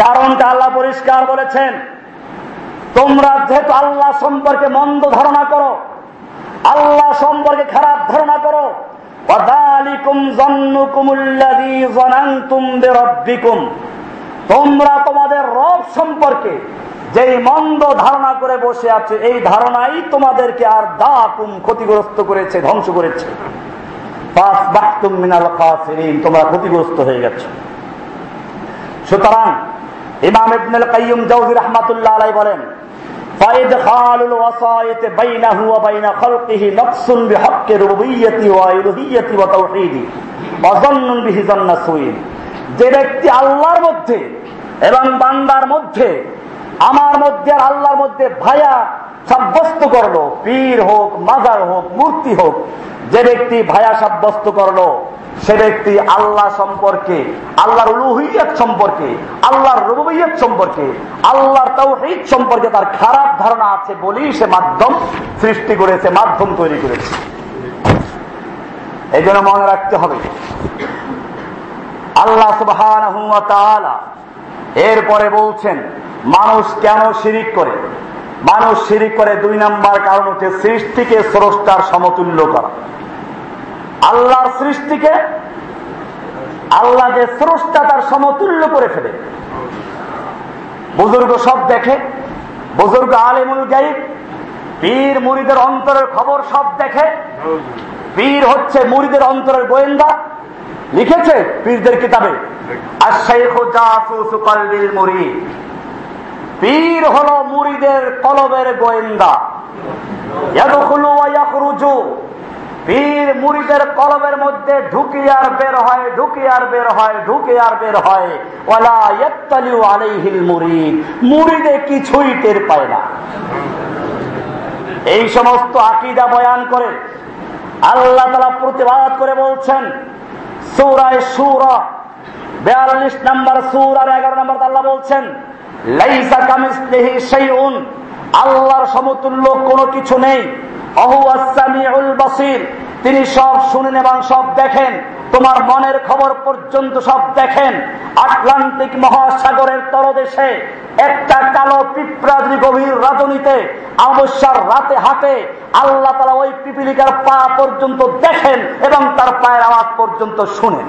কারণটা আল্লাহ পরিষ্কার বলেছেন, তোমরা যেহেতু আল্লাহ সম্পর্কে মন্দ ধারণা করো, আল্লাহ সম্পর্কে খারাপ ধারণা করো তোমরা তোমাদের রব সম্পর্কে যেই মন্দ ধারণা করে বসে আছে, এই ধারণাই তোমাদেরকে আর দা কুম ক্ষতিগ্রস্ত করেছে, ধ্বংস করেছে। তোমরা ক্ষতিগ্রস্ত হয়ে গেছো। সুতরাং ইমাম ইবনুল কাইয়ুম জাওজি রাহমাতুল্লাহ আলাইহি বলেন ওয়াসায়েতে বাইনাহু ওয়া বাইনা খালকিহি নাফসুন বিহাক্কি ওয়া ওয়া তাওহীদি, ওয়া বিহি জান্নাত সুইন যে ব্যক্তি আল্লাহর মধ্যে এবং বান্দার মধ্যে, আমার মধ্যে আর আল্লাহর মধ্যে ভায়া সাব্যস্ত করল। পীর হোক, মাজার হোক, মূর্তি হোক, যে ব্যক্তি ভায়া সাব্যস্ত করল, সে ব্যক্তি আল্লাহ সম্পর্কে, আল্লাহর উলুহিয়ত সম্পর্কে, আল্লাহর রুবইয়ত সম্পর্কে, আল্লাহর তৌহিদ সম্পর্কে তার খারাপ ধারণা আছে বলেই সে মাধ্যম সৃষ্টি করেছে, মাধ্যম তৈরি করেছে। এই জন্য মনে রাখতে হবে, আল্লাহ সুবহান এরপরে বলছেন, মানুষ কেন শিরিক করে? মানুষ শিরিক করে দুই নাম্বার কারণ হচ্ছে সৃষ্টিকে স্রষ্টার সমতুল্য করা। আল্লাহর সৃষ্টিকে আল্লাহ যে স্রষ্টা তার সমতুল্য করে ফেলে। বুজুর্গ সব দেখে, বুজুর্গ আলিমুল গাইব, পীর মুড়িদের অন্তরের খবর সব দেখে। পীর হচ্ছে মুড়িদের অন্তরের গোয়েন্দা। লিখেছে পীরদের কিতাবে আর শেখ মুড়ি পীর হল মুড়িদের কলবের গোয়েন্দা। পীর মুড়িদের কলবের মধ্যে ঢুকি আর বের হয় ঢুকি আর বের হয় ঢুকে আর বের হয়। ওলা আলাইহিল মুরিদ। মুড়িদে কিছুই টের পায় না। এই সমস্ত আকিদা বয়ান করে আল্লাহ তালা প্রতিবাদ করে বলছেন, সৌরায় সুরা, বেয়াল্লিশ নাম্বার সুর আর এগারো নাম্বার আল্লাহ বলছেন আল্লাহর সমতুল্য কোনো কিছু নেই। বাসির। তিনি সব শুনেন এবং সব দেখেন। তোমার মনের খবর পর্যন্ত সব দেখেন। আটলান্টিক মহাসাগরের তলদেশে একটা কালো পিঁপড়া যদি গভীর রাজনীতে অবস্যার রাতে হাতে আল্লাহ তালা ওই পিপিলিকার পা পর্যন্ত দেখেন এবং তার পায়ের আওয়াজ পর্যন্ত শুনেন।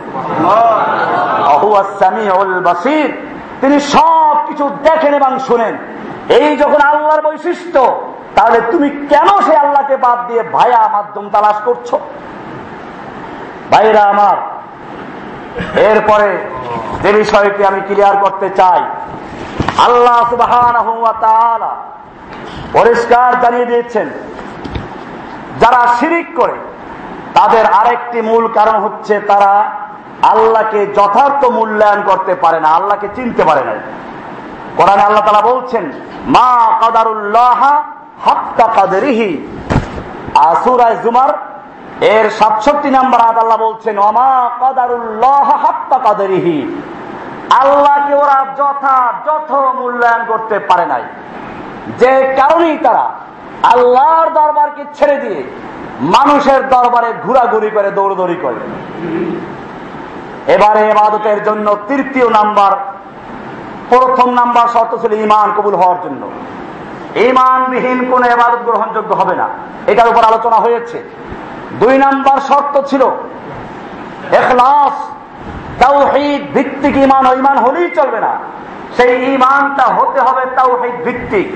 বাসির। তিনি সব কিছু দেখেন এবং শুনেন। এই যখন আল্লাহর বৈশিষ্ট্য, তাহলে তুমি কেন সে আল্লাহকে বাদ দিয়ে ভায়া মাধ্যম তালাশ করছ? ভাইরা আমার, এরপরে যে বিষয়টি আমি ক্লিয়ার করতে চাই, আল্লাহ পরিষ্কার জানিয়ে দিয়েছেন, যারা শিরিক করে, তাদের আরেকটি মূল কারণ হচ্ছে তারা আল্লাহকে যথার্থ মূল্যায়ন করতে পারে না, আল্লাহকে চিনতে পারে না। কোরআনে আল্লাহ তালা বলছেন, মা কাদারুল্লাহ হাক্কা কাদেরিহি। আসুরায় জুমার এর সাতষট্টি নাম্বার আদ আল্লাহ বলছেন অমা কাদারুল্লাহ হাক্কা কাদেরিহি। আল্লাহকে ওরা যথা, যথ মূল্যায়ন করতে পারে নাই। যে কারণেই তারা আল্লাহর দরবারকে ছেড়ে দিয়ে মানুষের দরবারে ঘোরাঘুরি করে, দৌড়দৌড়ি করে। এবারে এবাদতের জন্য তৃতীয় নাম্বার, প্রথম নাম্বার শর্ত ছিল ইমান কবুল হওয়ার জন্য। ইমানবিহীন কোন এবাদত গ্রহণযোগ্য হবে না। এটার উপর আলোচনা হয়েছে। দুই নাম্বার শর্ত ছিল এখলাস। তাওহিদ ভিত্তিক ইমান ইমান হলেই চলবে না। সেই ইমানটা হতে হবে তাওহিদ ভিত্তিক।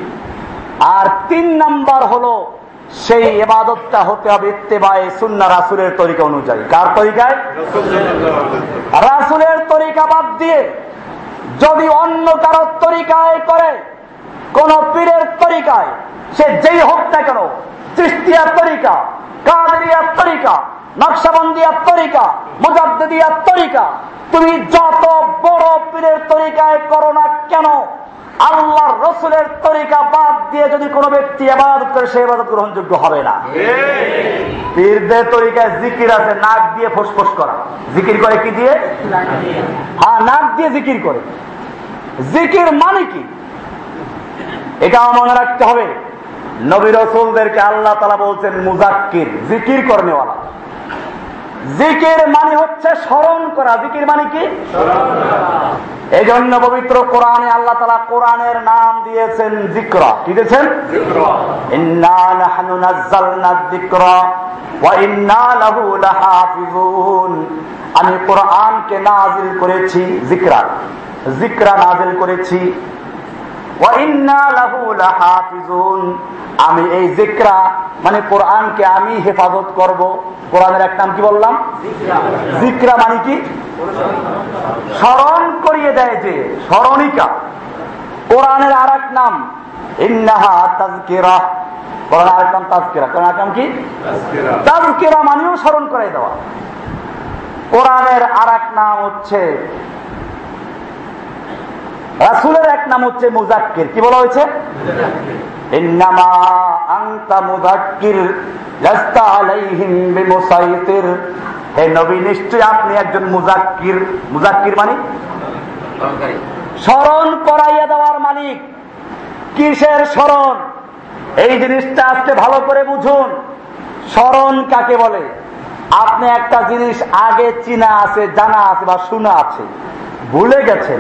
আর তিন নাম্বার হলো সেই এবাদতটা হতে হবে ইত্তেবায় সুন্না রাসুলের তরিকা অনুযায়ী। কার তরিকায়? রাসুলের তরিকা বাদ দিয়ে যদি অন্য কারোর তরিকায় করে, কোন পীরের তরিকায়, সে যেই হোক না কেন তৃষ্টিয়ার তরিকা, কাদেরিয়ার তরিকা, নকশাবন্দিয়ার তরিকা মুজাদ্দিয়ার তরিকা, তুমি যত বড় পীরের তরিকায় করো না কেন আল্লাহ রসুলের তরিকা বাদ দিয়ে যদি কোনো ব্যক্তি আবাদত করে, সে আবাদত গ্রহণযোগ্য হবে না। পীরদের তরিকায় জিকির আছে, নাক দিয়ে ফোসফোস করা। জিকির করে কি দিয়ে? হ্যাঁ নাক দিয়ে জিকির করে। জিকির মানে কি? এটা মনে রাখতে হবে। নবী রসুলদেরকে আল্লাহ তালা বলছেন, মুজাক্কির, জিকির করনেওয়ালা। জিকির মানে হচ্ছে স্মরণ করা। জিকির মানে কি? এই জন্য পবিত্র কোরআনে আল্লাহ তালা কোরআনের নাম দিয়েছেন জিক্রা। কি দিয়েছেন? আমি কোরআনকে নাজিল করেছি জিক্রা জিক্রা নাজিল করেছি। আমি এই জিক্রা মানে কোরআনকে আমি হেফাজত করব। কোরআনের এক নাম কি বললাম? জিক্রা। মানে কি? স্মরণ করিয়ে দেয় যে স্মরণিকা। কোরআনের আর এক নাম ইন্নাহা তাজকিরা। কোরআন আরেক নাম তাজকিরা। কোরআন নাম কি? তাজকিরা। মানেও স্মরণ করে দেওয়া। কোরআনের আর এক নাম হচ্ছে রাসুলের এক নাম হচ্ছে মুজাক্কির। কি বলা হয়েছে? নিশ্চয় আপনি একজন মুজাক্কির। মুজাক্কির মানে? স্মরণ করাইয়া দেওয়ার মালিক। কিসের স্মরণ? এই জিনিসটা আজকে ভালো করে বুঝুন। স্মরণ কাকে বলে? আপনি একটা জিনিস আগে চিনা আছে জানা আছে বা শোনা আছে ভুলে গেছেন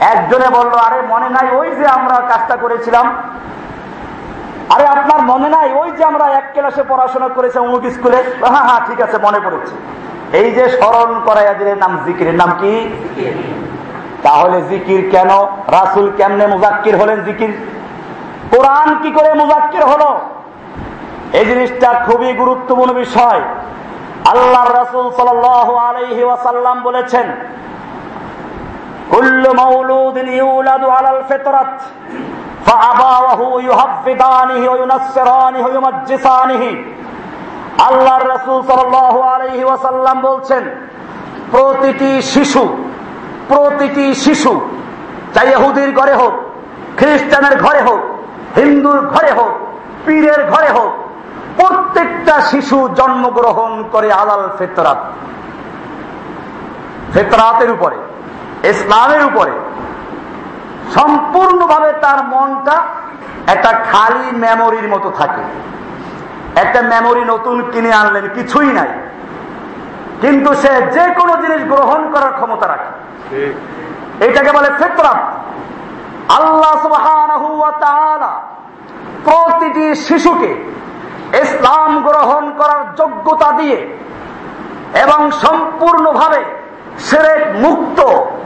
একজনে বলল আরে মনে নাই ওই যে আমরা কাজটা করেছিলাম? আরে আপনার মনে নাই ওই যে আমরা এক ক্লাসে পড়াশোনা করেছি অমুক স্কুলে? হ্যাঁ হ্যাঁ ঠিক আছে মনে পড়েছে। এই যে স্মরণ করাইয়া দিলেন নাম জিকিরের নাম কি? তাহলে জিকির কেন? রাসুল কেমনে মুজাক্কির হলেন জিকির? কোরআন কি করে মুজাক্কির হলো? এই জিনিসটা খুবই গুরুত্বপূর্ণ বিষয়। আল্লাহ রাসুল সাল আলহি ওয়াসাল্লাম বলেছেন কুল্লু মৌলুদিন ইউলাদু আলাল ফিতরাত فأباوه يحفظانه وينصرانه ويمجسانه আল্লাহর রাসূল সাল্লাল্লাহু আলাইহি ওয়াসাল্লাম বলছেন প্রতিটি শিশু প্রতিটি শিশু চাই ইহুদির ঘরে হোক খ্রিস্টানের ঘরে হোক হিন্দুর ঘরে হোক পীরের ঘরে হোক প্রত্যেকটা শিশু জন্মগ্রহণ করে আলাল ফেতরাত ফেতরাতের উপরে ইসলামের উপরে সম্পূর্ণভাবে তার মনটা একটা খালি মেমোরির মতো থাকে। একটা মেমোরি নতুন কিনে আনলেন কিছুই নাই। কিন্তু সে যে কোনো জিনিস গ্রহণ করার ক্ষমতা রাখে। এটাকে বলে ফেতরাত। আল্লাহ প্রতিটি শিশুকে ইসলাম গ্রহণ করার যোগ্যতা দিয়ে এবং সম্পূর্ণভাবে সেরেক মুক্ত,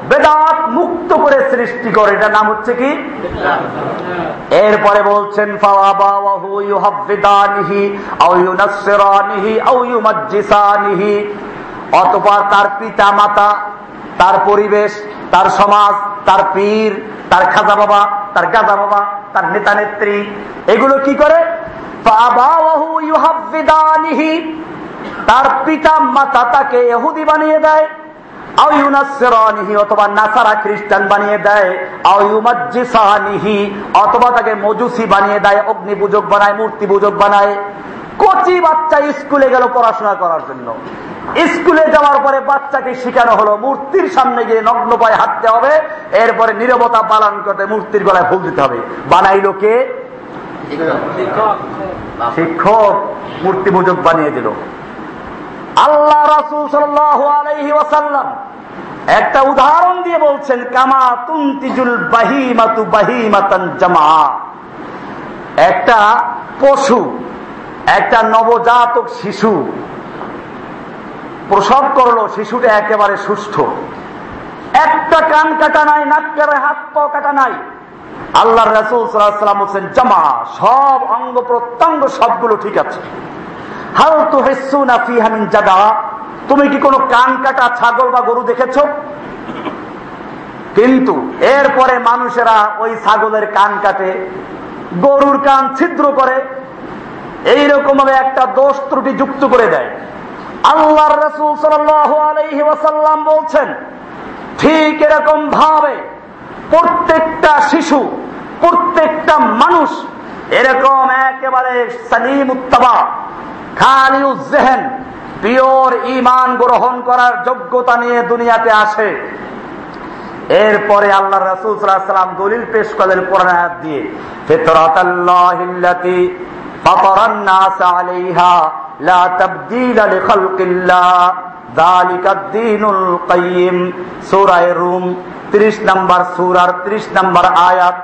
বেদাত মুক্ত করে সৃষ্টি করে। এটা নাম হচ্ছে কি? এরপরে বলছেন অতপর তার পিতা মাতা তার পরিবেশ, তার সমাজ, তার পীর, তার খাজা বাবা, তার গাজা বাবা, তার নেতা নেত্রী, এগুলো কি করে? তার পিতা মাতা তাকে এহুদি বানিয়ে দেয়। অথবা নাসারা খ্রিস্টান বানিয়ে দেয়। অথবা তাকে মজুসি বানিয়ে দেয় অগ্নি পূজক বানায় মূর্তি পূজক বানায়। কচি বাচ্চা স্কুলে গেল পড়াশোনা করার জন্য। স্কুলে যাওয়ার পরে বাচ্চাকে শিখানো হলো মূর্তির সামনে গিয়ে নগ্ন পায়ে হাঁটতে হবে এরপরে নিরবতা পালন করতে মূর্তির গলায় ফুল দিতে হবে। বানাইলো কে? শিক্ষক। মূর্তি পূজক বানিয়ে দিল। আল্লাহ রাসুল সাল্লাহি ওয়াসাল্লাম একটা উদাহরণ দিয়ে বলছেন, কামা তুন্তিজুল বাহিমাতু বাহিমাতান জামা একটা পশু, একটা নবজাতক শিশু প্রসব করল, শিশুটা একেবারে সুস্থ। একটা কান কাটা নাই, নাক হাত পা কাটা নাই। আল্লাহ রাসুল সাল্লাম বলছেন জামা সব অঙ্গ প্রত্যঙ্গ সবগুলো ঠিক আছে। তুমি কি কোনো কান কাটা ছাগল বা গরু দেখেছ? কিন্তু এরপরে মানুষেরা ওই ছাগলের কান কাটে, গরুর কান ছিদ্র করে এইরকম ভাবে একটা দোষ ত্রুটি যুক্ত করে দেয়। আল্লাহর রসুল ওয়াসাল্লাম বলছেন, ঠিক এরকম ভাবে প্রত্যেকটা শিশু, প্রত্যেকটা মানুষ এরকম একেবারে সালিম উত্তাবা খালি উজ্জেহেন পিওর ইমান গ্রহণ করার যোগ্যতা নিয়ে দুনিয়াতে আসে। এরপরে আল্লাহ রসুল দলিল পেশ করলেন কোরআন দিয়ে। কাইয়্যিম সূরা রুম 30 নম্বর সূরার 30 নম্বর আয়াত।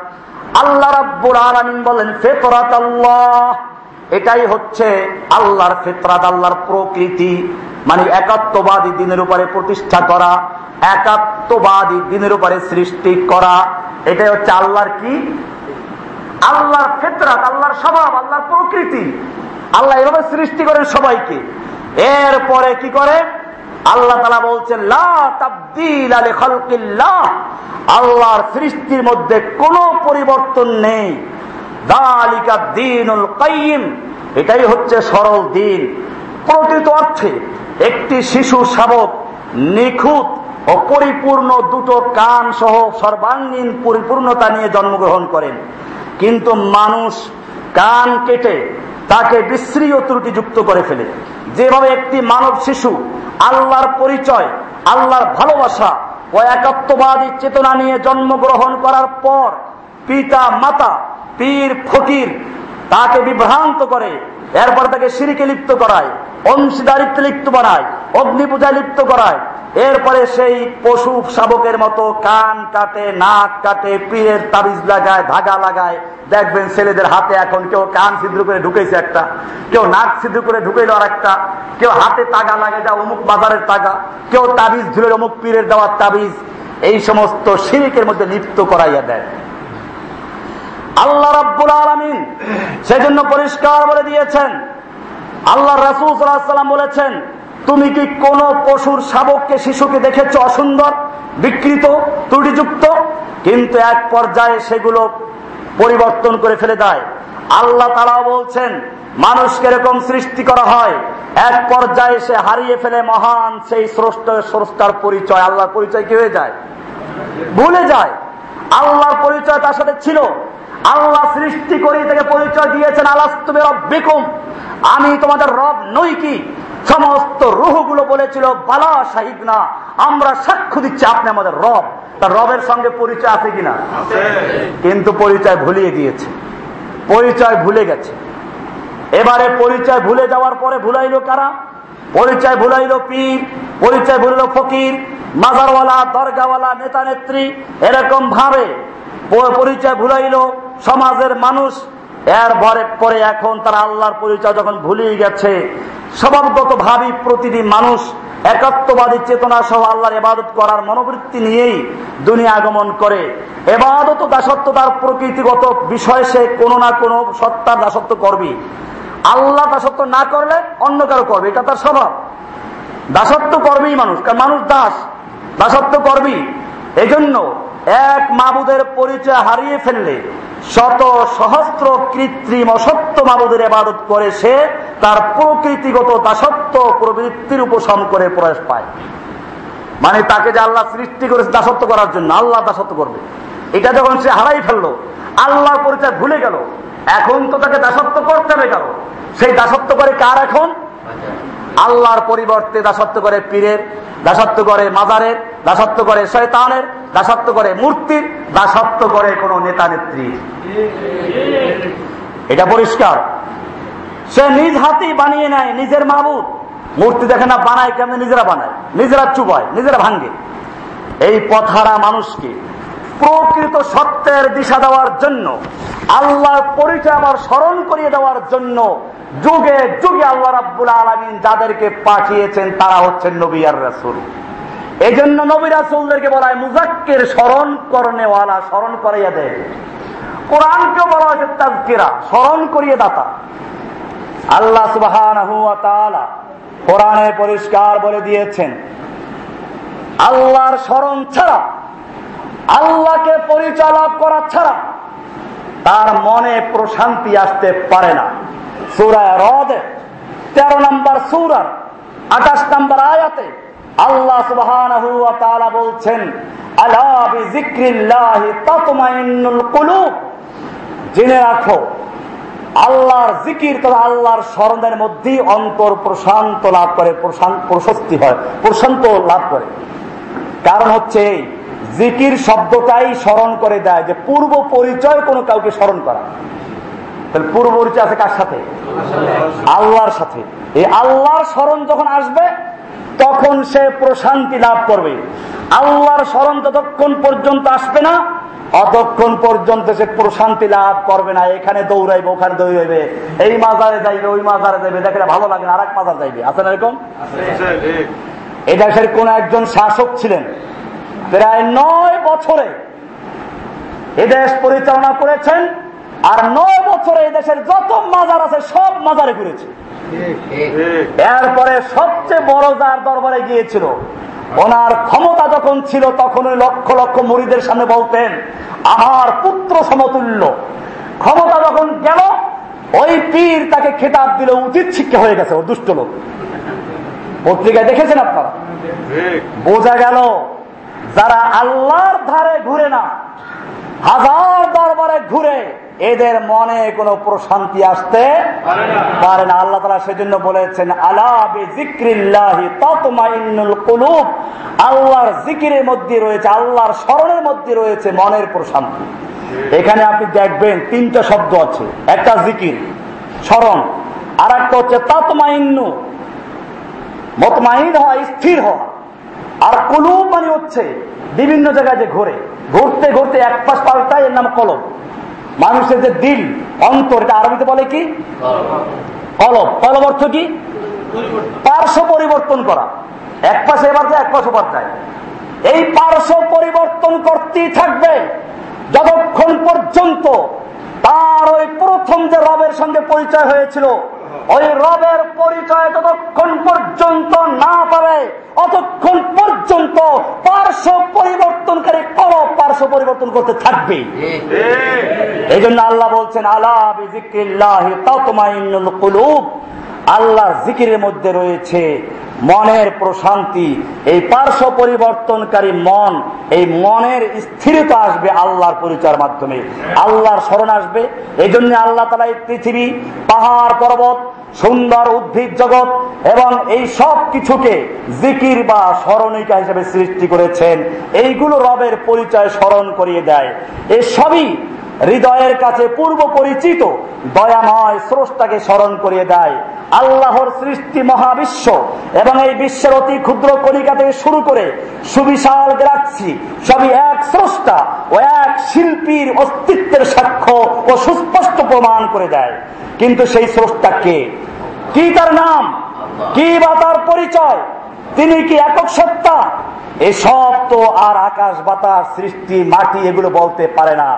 আল্লাহ রাব্বুল আলামিন বলেন, ফিতরাতাল্লাহ। এটাই হচ্ছে আল্লাহর ফিতরাত, আল্লাহর প্রকৃতি। মানে একাত্মবাদী দিনের উপরে প্রতিষ্ঠা করা, একাত্মবাদী দিনের উপরে সৃষ্টি করা। এটাই হচ্ছে আল্লাহর কি? আল্লাহর ফেতরাত, আল্লাহর স্বভাব, আল্লাহর প্রকৃতি। আল্লাহ এভাবে সৃষ্টি করেন সবাইকে। এরপরে কি করে? আল্লাহ তালা বলছেন আল্লাহর সৃষ্টির মধ্যে কোনো পরিবর্তন নেই। এটাই হচ্ছে সরল দিন। প্রকৃত অর্থে একটি শিশু শাবক নিখুঁত ও পরিপূর্ণ দুটো কান সহ সর্বাঙ্গীন পরিপূর্ণতা নিয়ে জন্মগ্রহণ করেন। কিন্তু মানুষ কান কেটে তাকে বিশ্রী ও ত্রুটিযুক্ত করে ফেলে। যেভাবে একটি মানব শিশু আল্লাহর পরিচয়, আল্লাহর ভালোবাসা ও একাত্মবাদী চেতনা নিয়ে জন্মগ্রহণ করার পর পিতা, মাতা, পীর, ফকির তাকে বিভ্রান্ত করে, এরপর তাকে সিঁড়িকে লিপ্ত করায়, অংশীদারিত্বে লিপ্ত বানায় অগ্নি পূজায় লিপ্ত করায়। এরপরে সেই পশু শাবকের মতো কান কাটে, নাক কাটে, পীরের তাবিজ লাগায়, ধাগা লাগায়। দেখবেন ছেলেদের হাতে এখন কেউ কান ছিদ্র করে ঢুকেছে একটা, কেউ নাক ছিদ্র করে ঢুকেল আর একটা কেউ হাতে তাগা লাগে যা অমুক বাজারের তাগা, কেউ তাবিজ ধুলে অমুক পীরের দেওয়ার তাবিজ। এই সমস্ত শিরিকের মধ্যে লিপ্ত করাইয়া দেয়। আল্লাহ রাব্বুল আলমিন সেজন্য পরিষ্কার বলে দিয়েছেন। আল্লাহ রাসুল সাল্লাম বলেছেন, তুমি কি কোন পশুর শাবককে, শিশুকে দেখেছ অসুন্দর, বিকৃত, ত্রুটিযুক্ত? কিন্তু এক পর্যায়ে সেগুলো পরিবর্তন করে ফেলে দেয়। আল্লাহ তারাও বলছেন, মানুষকে এরকম সৃষ্টি করা হয়, এক পর্যায়ে সে হারিয়ে ফেলে মহান সেই স্রষ্ট, স্রষ্টার পরিচয়। আল্লাহর পরিচয় কি হয়ে যায়? ভুলে যায়। আল্লাহর পরিচয় তার সাথে ছিল। আল্লাহ সৃষ্টি করে তাকে পরিচয় দিয়েছেন আলাস্তবে রব্বিকুম। আমি তোমাদের রব নই কি? সমস্ত রুহগুলো বলেছিল বালা শাহিদ না আমরা সাক্ষ্য দিচ্ছি আপনি আমাদের রব। তার রবের সঙ্গে পরিচয় আছে কিনা? কিন্তু পরিচয় ভুলিয়ে দিয়েছে। পরিচয় ভুলে গেছে। এবারে পরিচয় ভুলে যাওয়ার পরে ভুলাইল কারা? পরিচয় ভুলাইল পীর পরিচয় ভুলিল ফকির মাজারওয়ালা দরগাওয়ালা নেতা নেত্রী এরকম ভাবে পরিচয় ভুলাইল। সমাজের মানুষ এর ভরে পরে এখন তারা আল্লাহর পরিচয় যখন ভুলিয়ে গেছে, স্বভাবগত ভাবি প্রতিটি মানুষ একাত্মবাদী চেতনা সহ আল্লাহর এবাদত করার মনোবৃত্তি নিয়েই দুনিয়া আগমন করে। এবাদত দাসত্ব তার প্রকৃতিগত বিষয় সে কোনো না কোনো সত্তার দাসত্ব করবি আল্লাহ দাসত্ব না করলে অন্য কারও করবে, এটা তার স্বভাব। দাসত্ব করবেই মানুষ, কারণ মানুষ দাস, দাসত্ব করবি এজন্য এক মাবুদের পরিচয় হারিয়ে ফেললে শত সহস্র কৃত্রিম অসত্য মাবুদের এবাদত করে সে তার প্রকৃতিগত দাসত্ব, প্রবৃত্তির উপশম করে প্রয়াস পায়। মানে তাকে যে আল্লাহ সৃষ্টি করেছে দাসত্ব করার জন্য, আল্লাহ দাসত্ব করবে। এটা যখন সে হারাই ফেলল, আল্লাহর পরিচয় ভুলে গেল, এখন তো তাকে দাসত্ব করতে হবে কেন সেই দাসত্ব করে কার এখন? আল্লাহর পরিবর্তে দাসত্ব করে পীরের, দাসত্ব করে মাজারের, দাসত্ব করে শয়তানের, দাসত্ব করে মূর্তির, দাসত্ব করে কোন নেতা নেত্রী। এটা পরিষ্কার। সে নিজ হাতেই বানিয়ে নেয় নিজের মাবুদ মূর্তি দেখে না বানায়, কেমন নিজেরা বানায়? নিজেরা চুবায়, নিজেরা ভাঙ্গে। এই পথারা মানুষকে প্রকৃত সত্যের দিশা দেওয়ার জন্য, আল্লাহর পরিচয় আবার স্মরণ করিয়ে দেওয়ার জন্য যুগে যুগে আল্লাহ রাব্বুল আলমিন যাদেরকে পাঠিয়েছেন, তারা হচ্ছেন নবী আর রাসুল। এই জন্য নবী রাসুলদেরকে বলা হয় মুজাক্কের স্মরণ করণেওয়ালা স্মরণ করাইয়া দেয়। কোরআনকে বলা হয়েছে তাজকিরা, স্মরণ করিয়ে দাতা। আল্লাহ সুবাহ কোরআনে পরিষ্কার বলে দিয়েছেন, আল্লাহর স্মরণ ছাড়া, আল্লাহকে পরিচালক করা ছাড়া তার মনে প্রশান্তি আসতে পারে না। সুরায় হ্রদে তেরো নম্বর সুরার আঠাশ নম্বর আয়াতে আল্লাহ সুবাহ বলছেন জেনে রাখো, আল্লাহর জিকির তথা আল্লাহর স্মরণের মধ্যেই অন্তর প্রশান্ত লাভ করে প্রশস্তি হয়, প্রশান্ত লাভ করে। কারণ হচ্ছে জিকির শব্দটাই স্মরণ করে দেয় যে পূর্ব পরিচয় কোনো কাউকে স্মরণ করা। তাহলে পূর্ব পরিচয় আছে কার সাথে? আল্লাহর সাথে। এই আল্লাহর স্মরণ যখন আসবে, তখন সে প্রশান্তি লাভ করবে। আল্লাহর স্মরণ যতক্ষণ পর্যন্ত আসবে না, অতক্ষণ পর্যন্ত সে প্রশান্তি লাভ করবে না। এখানে দৌড়াইবে, ওখানে দৌড়াইবে। এই মাজারে যাইবে, ওই মাজারে যাইবে। দেখলে ভালো লাগে না আর এক মাজার যাইবে। আছেন এরকম? এই দেশের কোন একজন শাসক ছিলেন। প্রায় নয় বছরে এদেশ পরিচালনা করেছেন, আর নয় বছরে এদেশের যত মাজার আছে, সব মাজারে ঘুরেছে। এরপরে সবচেয়ে বড় যার দরবারে গিয়েছিল, ওনার ক্ষমতা যখন ছিল, তখন লক্ষ লক্ষ মুড়িদের সামনে বলতেন, আমার পুত্র সমতুল্য। ক্ষমতা যখন গেল, ওই পীর তাকে খেতাব দিল, উচিত শিক্ষা হয়ে গেছে, ও দুষ্ট লোক। পত্রিকায় দেখেছেন আপনারা? বোঝা গেল, যারা আল্লাহর ধারে ঘুরে না, হাজার দরবারে ঘুরে এদের মনে কোনো প্রশান্তি আসতে পারে না। আল্লাহ তালা সেজন্য বলেছেন কুলুব। আল্লাহর জিকিরের মধ্যে রয়েছে, আল্লাহর স্মরণের মধ্যে রয়েছে মনের প্রশান্তি। এখানে আপনি দেখবেন তিনটা শব্দ আছে। একটা জিকির, স্মরণ আর একটা হচ্ছে তৎমাইন্নু মতমাইন হওয়া, স্থির হওয়া। আর কলুব মানে হচ্ছে বিভিন্ন জায়গায় যে ঘোরে। ঘুরতে ঘুরতে এক পাশ পাল্টায় এর নাম কলম মানুষের যে দিল, অন্তর, এটা আরবিতে বলে কি? কলব কলব অর্থ কি? পার্শ্ব পরিবর্তন করা। এক পাশে এবার যায়, এক পাশে এবার যায়। এই পার্শ্ব পরিবর্তন করতেই থাকবে যতক্ষণ পর্যন্ত তার ওই প্রথম যে রবের সঙ্গে পরিচয় হয়েছিল ওই রবের পরিচয় ততক্ষণ পর্যন্ত না পারে অতক্ষণ পর্যন্ত পার্শ্ব পরিবর্তনকারী কর পার্শ্ব পরিবর্তন করতে থাকবে। এই জন্য আল্লাহ বলছেন আল্লাহ আল্লাহর জিকিরের মধ্যে রয়েছে মনের প্রশান্তি, এই পার্শ্ব পরিবর্তনকারী মন, এই মনের স্থিরতা আসবে আল্লাহর পরিচয়ের মাধ্যমে। আল্লাহর স্মরণ আসবে। এই জন্য আল্লাহ তালা এই পৃথিবী, পাহাড়, পর্বত, সুন্দর, উদ্ভিদ, জগৎ এবং এই সব কিছুকে জিকির বা স্মরণিকা হিসেবে সৃষ্টি করেছেন। এইগুলো রবের পরিচয় স্মরণ করিয়ে দেয়। এই সবই হৃদয়ের কাছে পূর্ব পরিচিত, দয়াময় স্রষ্টাকে স্মরণ করিয়ে দেয়। আল্লাহর সৃষ্টি মহাবিশ্ব এবং এই বিশ্বের অতি ক্ষুদ্র কণিকা থেকে শুরু করে সুবিশাল গ্যালাক্সি, সবই এক স্রষ্টা ও এক শিল্পীর অস্তিত্বের সাক্ষ্য ও সুস্পষ্ট প্রমাণ করে দেয়। কিন্তু সেই স্রষ্টা কে? কি তার নাম? কি বা তার পরিচয়? তিনি কি একক সত্তা? এসব তো আর আকাশ বাতাস, সৃষ্টি, মাটি এগুলো বলতে পারে না।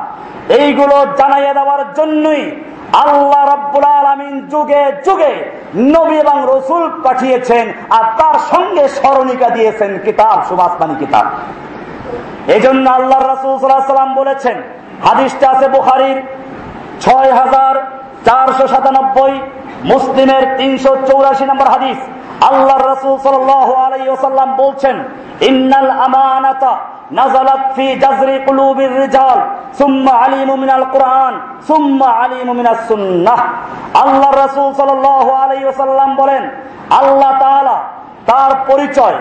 এইগুলো জানাইয়ে দেওয়ার জন্যই আল্লাহ যুগে যুগে নবী এবং রসুল পাঠিয়েছেন আর তার সঙ্গে স্মরণিকা দিয়েছেন কিতাব, সুবাসমানি কিতাব। এই জন্য আল্লাহ রসুল সাল্লাম বলেছেন, হাদিসটা আছে বুখারির ছয় হাজার চারশো সাতানব্বই, মুসলিমের তিনশো চৌরাশি নম্বর হাদিস। আল্লাহ রসুল সাল্লাম বলছেন, ইন্নাল আমানাতা নাজালাত ফি জাজরি কুলুবির রিজাল, সুম্মা আলিমু মিনাল কুরআন, সুম্মা আলিমু মিনাস সুন্নাহ। আল্লাহ রাসূল সাল্লাল্লাহু আলাইহি ওয়াসাল্লাম বলেন, আল্লাহ তাআলা তার পরিচয়